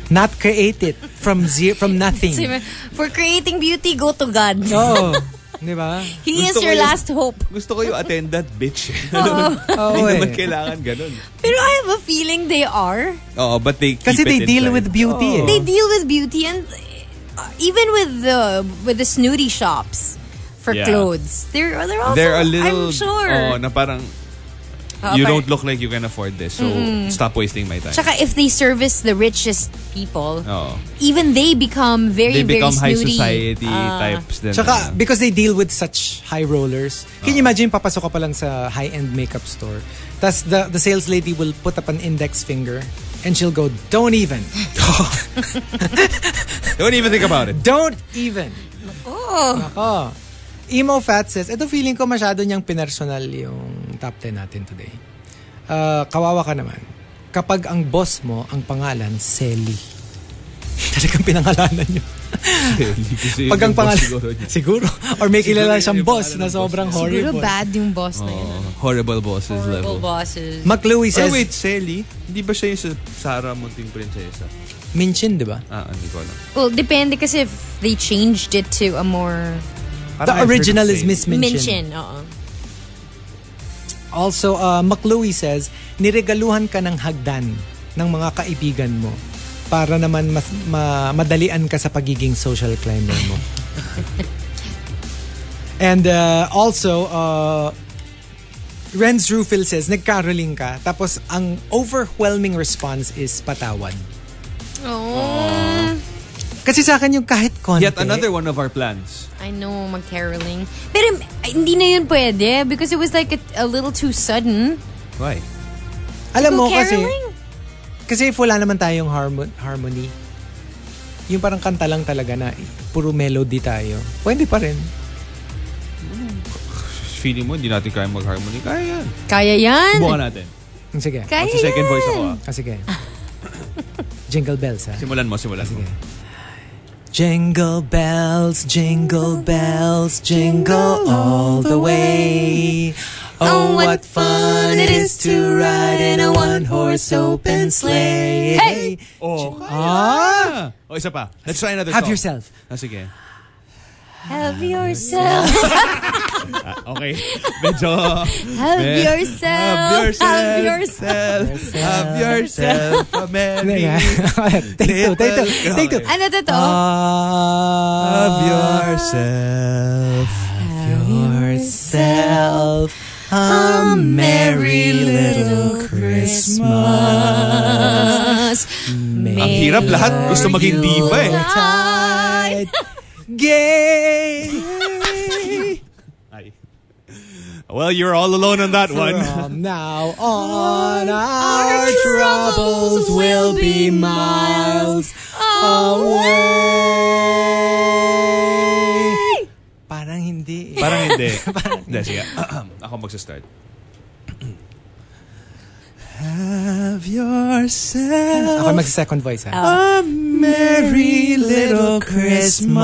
not create it from zero, from nothing. For creating beauty, go to God. No. *laughs* Di ba? He is Gusto ko your yun. last hope. Gusto ko yung attendant, bitch. *laughs* Oo Hindi naman eh. kailangan ganun. Pero I have a feeling they are. Oo, but they keep Kasi it they deal inside. with beauty eh. They deal with beauty and uh, even with the with the snooty shops for Yeah. clothes. They're they're also They're a little, I'm sure. oh, na parang, Oo, you don't look like you can afford this, so stop wasting my time. Tsaka if they service the richest people, Oo. even they become very They become high very snooty. society Ah. types din. Tsaka, na- because they deal with such high rollers. Can you imagine, papasok ka pa lang sa high-end makeup store. Tapos the, the sales lady will put up an index finger and she'll go, don't even. *laughs* Don't even think about it. Don't even. Oh. Emo Fat says, ito feeling ko masyado niyang pinersonal yung top 10 natin today. Uh, kawawa ka naman. Kapag ang boss mo, ang pangalan, Selly. *laughs* Talagang pinangalanan niyo. Kasi *laughs* Pag ang pangalan, siguro *laughs* siguro. Or may kilala Siguro siyang yung boss na ng boss sobrang Siguro horrible. bad yung boss na yun. Horrible bosses Horrible level. bosses. McLouie Oh, says, wait, Selly? Hindi ba siya yung sa Sarah Munting Prinsesa? Minchin, di ba? Ah, hindi ko alam. well, depende kasi if they changed it to a more Parang heard original is. Miss Minchin. Minchin. Oo. Also, uh, McLouie says, niregaluhan ka ng hagdan ng mga kaibigan mo para naman mas, ma- madalian ka sa pagiging social climber mo. *laughs* And uh, also, uh, Renz Rufil says, nagkaroling ka, tapos ang overwhelming response is patawad. Oh. Kasi sa akin yung kahit konti. Yet another one of our plans. I know, mag-caroling. Pero hindi na yun pwede because it was like a, a little too sudden. Why? Alam mo kasi, kasi if wala naman tayong harmo- harmony, yung parang kanta lang talaga na puro melody tayo, pwede pa rin. Feeling mo, hindi natin kaya mag-harmony. Kaya yan. Kaya yan. Bukan natin. Sige. Kaya Magsa second yan. voice ako ah. Ah, sige. Jingle bells, ha? Simulan mo, simulan mo. Jingle bells, jingle bells, jingle all the way. Oh, what fun it is to ride in a one-horse open sleigh. Hey! Oh, Ah! oh, isa pa. Let's try another Have song. yourself. Ah, sige. Have yourself. *laughs* Ah, okay. Medyo... Have Me- yourself. Have yourself. Have yourself. Have yourself a merry *laughs* take two, take two, take two. Ano to to? Have yourself. yourself a merry little Christmas. Ang hirap lahat. Gusto maging diva eh. Gay Ay. Well, you're all alone on that one. From *laughs* now on, our troubles will be miles away. Parang hindi. *laughs* *laughs* Parang hindi. Hindi, sige. *clears throat* Ako magsa-start. Have yourself Ako magsa-second voice, ha? a oh. merry little Christmas.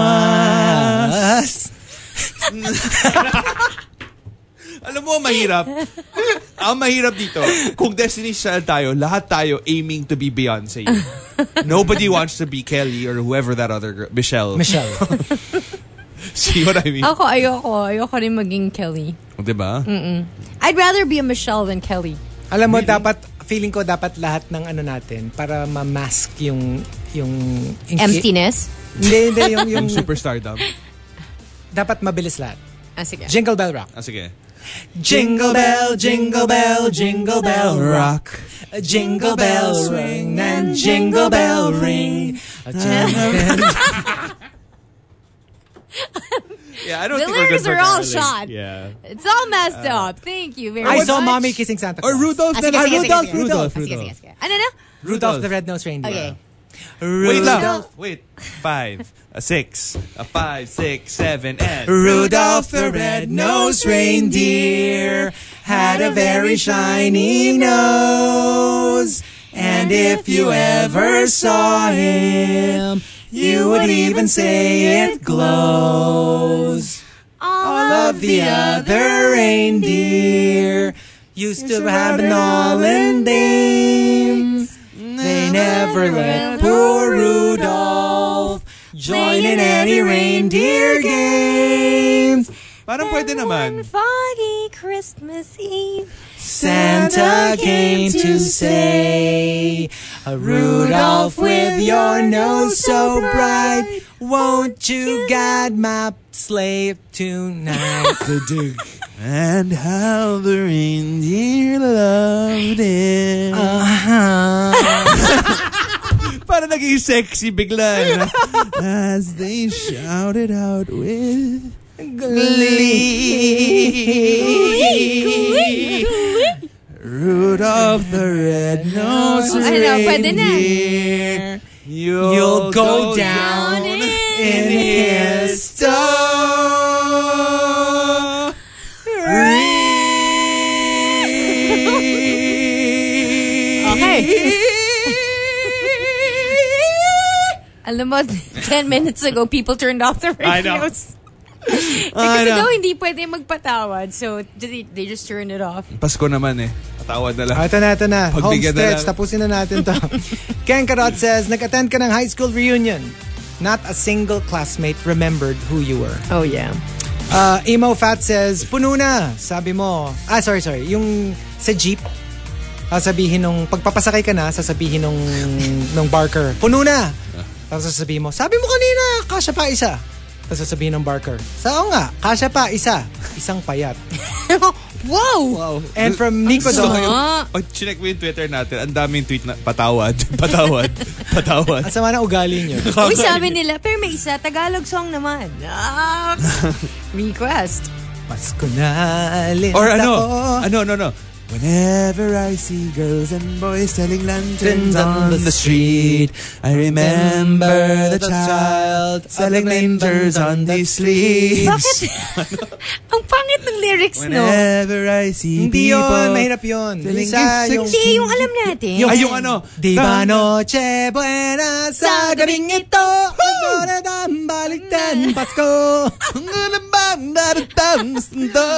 Alam mo, mahirap. *laughs* Ang mahirap dito, kung Destiny's Child tayo, lahat tayo aiming to be Beyonce. Nobody wants to be Kelly or whoever that other girl, Michelle. Michelle. *laughs* See what I mean? Ako, ayoko. Ayoko rin maging Kelly. Diba? I'd rather be a Michelle than Kelly. Alam mo, dapat, feeling ko dapat lahat ng ano natin para ma-mask yung, yung... yung Emptiness. Hindi, hindi, yung, yung, *laughs* Superstardom. dapat mabilis lahat. Ah, sige. Jingle Bell Rock. Ah, sige. Jingle bell, jingle bell, jingle bell rock. A jingle bells ring and jingle bell ring. A jingle. *laughs* Yeah, I don't The think lyrics are all shot. Yeah. It's all messed up. Thank you very I much. I saw mommy kissing Santa Claus. Or Rudolph Ah, the Rudolph, sige. Rudolph, Ah. Ano na? Rudolph the Red-Nosed Reindeer. Okay. Wait lang. Rudolph, Wait. Five, a six, a five, six, seven, and Rudolph the red-nosed reindeer had a very shiny nose. And if you ever saw him, you would even say it glows. All of the other reindeer used to have Nolan names. They never let poor Rudolph join in any reindeer games. Parang pwede naman. Foggy Christmas Eve. Santa came to say, Rudolph, with your nose so bright, won't you guide my sleigh tonight? *laughs* The Duke. And how the reindeer loved it. Uh-huh. *laughs* Para naging sexy bigla. na. As they shouted out with glee. Rudolph the red-nosed Oh, ano, pwede na. reindeer. You'll, You'll go down in in history. Alam mo, *laughs* 10 minutes ago, people turned off their I know. radios. *laughs* I Kasi know. daw hindi pwede magpatawad. So, they, they just turned it off. Pasko naman eh. Patawad na lang. Ah, ito na, ito na. Home Pagbigyan na lang. Tapusin na natin to. *laughs* Ken Karot says, nag-attend ka ng high school reunion. Not a single classmate remembered who you were. Oh, yeah. Uh, Emo Fat says, puno na. Sabi mo, ah, sorry, sorry. Yung sa jeep, sasabihin nung, pagpapasakay ka na, sasabihin nung, nung barker, puno na. Tapos sasabihin mo, sabi mo kanina, kasya pa isa. Tapos sasabihin ng barker, sao nga, kasya pa isa. Isang payat. *laughs* Wow! Wow. And from Nico daw, pag chinek mo yung Twitter natin, ang daming tweet na patawad, *laughs* patawad, patawad. ang sama na ugali niyo. *laughs* Uy, sabi nila, pero may isa, Tagalog song naman. Ah, request. Pasko na lint Or ano, ako. ano, no, no. Whenever I see girls and boys selling lanterns Lanterns on the street, I remember the child selling lanterns on the streets. *laughs* Bakit? *laughs* Ang pangit ng lyrics, no? Whenever I see Hindi people... yun, mahirap yun. Feeling Isa gifts yung... Hindi, yung alam natin. Ay, yung ano. Di ba noche buena sa gabing ito? Ano na dam baliktan *laughs* Pasko? Ang alam ba ang daratang mundo?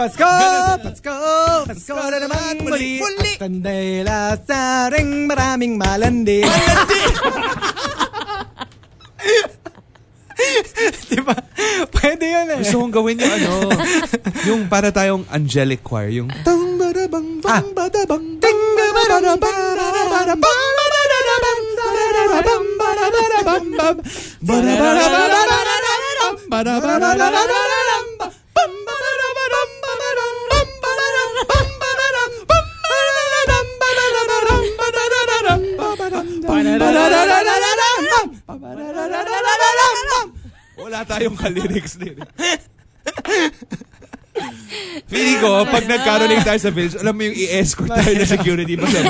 Pasko! Pasko! Araw na naman muli, muli. At ang dahilan sa ring maraming malandi. Malandi! diba? Pwede yun eh. Gusto kong gawin yung ano, yung para tayong angelic choir, yung tang bada bang bang bada bang ting bada bang bada bang bada bang bada bang bada bang bada bang bada bang bada bang bada bang bada bang bada bang bada bang tayong ka-lyrics din. Feeling ko, pag nagkaroling tayo sa village, alam mo yung i-escort tayo na security pa sa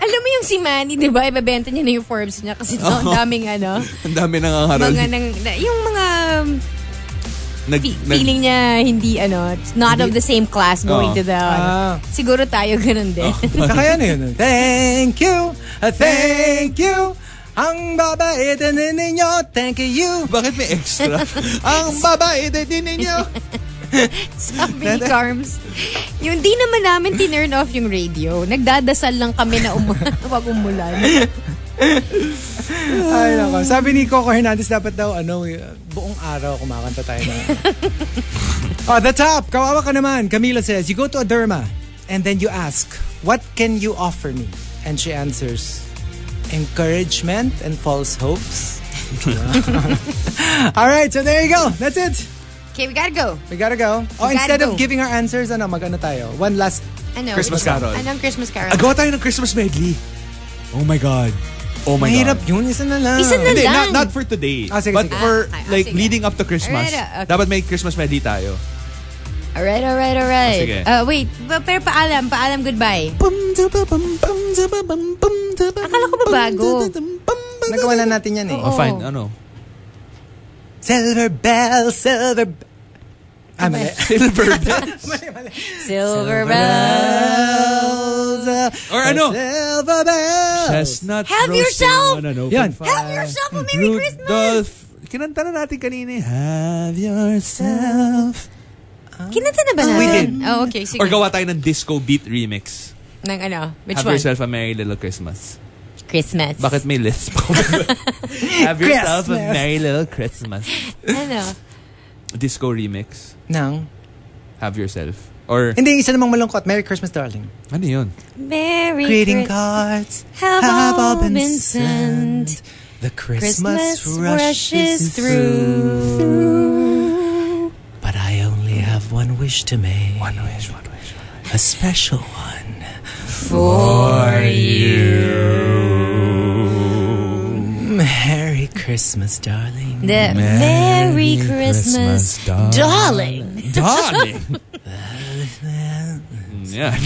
Alam mo yung si Manny, di ba? Ibebenta niya na yung Forbes niya kasi daw ang daming ano, Ang dami nang angaral. mga nang, na, yung mga nag, Fe- nag- feeling niya hindi ano, not of the same class going Oo. to the Ah. Siguro tayo ganun din. Saka yan yun. *laughs* Thank you, uh, thank you. Ang babait na ninyo, thank you. Bakit may extra? *laughs* Ang babae din ninyo. *laughs* Sabi ni Carms, yung di naman namin tinurn off yung radio. Nagdadasal lang kami na um *laughs* wag umulan. Ay, nako. Sabi ni Coco Hernandez, dapat daw, ano, buong araw kumakanta tayo na. oh, the top. Kawawa ka naman. Camila says, you go to a derma and then you ask, what can you offer me? And she answers, encouragement and false hopes. *laughs* All right, so there you go. That's it. Okay, we gotta go. We gotta go. Oh, We gotta instead go. of giving our answers, ano, mag-ano tayo? One last Ano? Christmas? Carol. Anong Christmas Carol? Agawa tayo ng Christmas medley. Oh my God. Oh my Mahirap God. yun. Isa na lang. Isa na Hindi, not, lang. not for today. Ah, sige, but sige. for Ah, ah, like sige. leading up to Christmas. Alright, ah, okay. Dapat may Christmas medley tayo. Alright, alright, alright. Oh, sige. Uh, wait, pa- pero paalam, paalam goodbye. Akala ko ba bago? Nagawa na natin yan eh. Oo. Oh, fine. Ano? Silver bell, silver bell. Ah, mali. Silver bells. *laughs* Silver bell. bells. Or ano? Silver bells. Chestnut Have roasting yourself- on an open Yan. fire. Have yourself a Merry Christmas! Rudolph. Kinanta na natin kanina eh. Have yourself. Kinanta na ba natin? We did. Oh, okay, sige. Or gawa tayo ng disco beat remix. Ng ano? Which Have one? yourself a merry little Christmas. Christmas. Bakit may lisp? *laughs* Have yourself a Christmas. merry little Christmas. Ano? Disco remix. Nang. Have yourself. Or, Hindi, isa namang malungkot. Merry Christmas, darling. ano yun? Merry Greeting Christmas. cards Have all been sent. The Christmas, Christmas rushes through. Wish to make. One wish, one wish. A special one. For you. Merry Christmas, darling. The Merry, Christmas, darling. Darling! *laughs* yeah.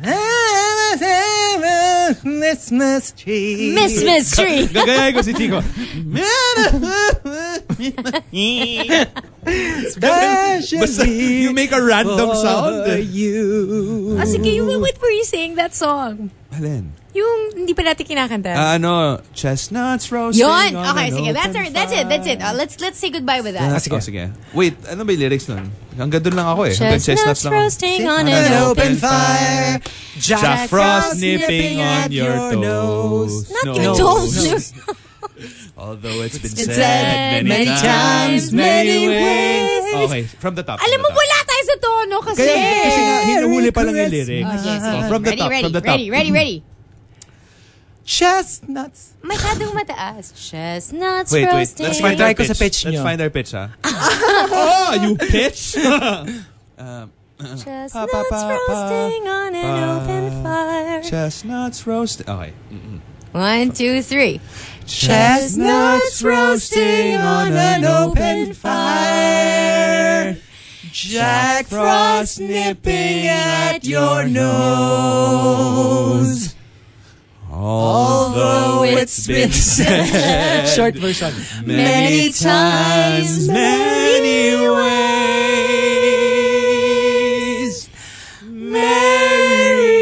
*laughs* *laughs* Have a, have a, have a Christmas tree. Miss Gagayahin ko si Chico. *laughs* Basta Especially you make a random for sound. you. Ah, sige, you, what were you saying that song? Alin? Yung hindi pa natin kinakanta. Ah, ano, chestnuts roasting Yun! on Okay, an sige. That's, our, that's it. That's it. Uh, let's let's say goodbye with that. Ah, Oh, sige. Wait, ano ba yung lyrics nun? Hanggang doon lang ako eh. Hanggang Chestnuts chestnuts lang. roasting on An an open open fire. Jack Frost nipping on your toes. Not No. your toes. *laughs* Although it's been been said said many many times, times, many ways. ways. Okay, from the top. Alam from mo, the top. wala tayo sa tono kasi. Kaya, kasi nga, hinuhuli pa lang yung lyrics. Okay, sige. Oh, from the ready, top, ready, from the top. ready, ready, ready. Chestnuts. Masyadong mataas. Chestnuts Wait, wait. roasting. Let's find Try our ko pitch. sa pitch Let's nyo. find our pitch, ha? oh, *laughs* ah, you pitch? *laughs* Uh, Chestnuts Pa, pa, pa, pa, roasting on an pa. open fire. Chestnuts roasting. Okay. One, two, three. Chestnuts roasting on an open fire. Jack Frost nipping at your nose. Although it's been said Short version. many times, many ways. Merry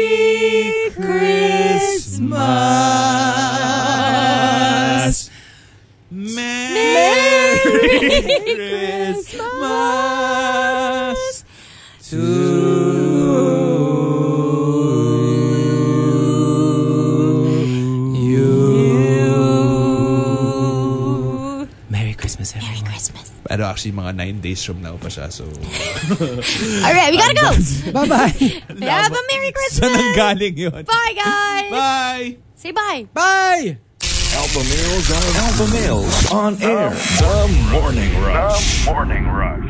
Christmas. Merry Christmas Pero actually, mga nine days from now pa siya, so... *laughs* All right, we gotta go. Bye-bye. *laughs* Have a Merry Saan Christmas. ang galing yun? Bye, guys. Bye! Say bye. Bye! Alpha Males on Alpha Males on air. The Morning Rush. The Morning Rush.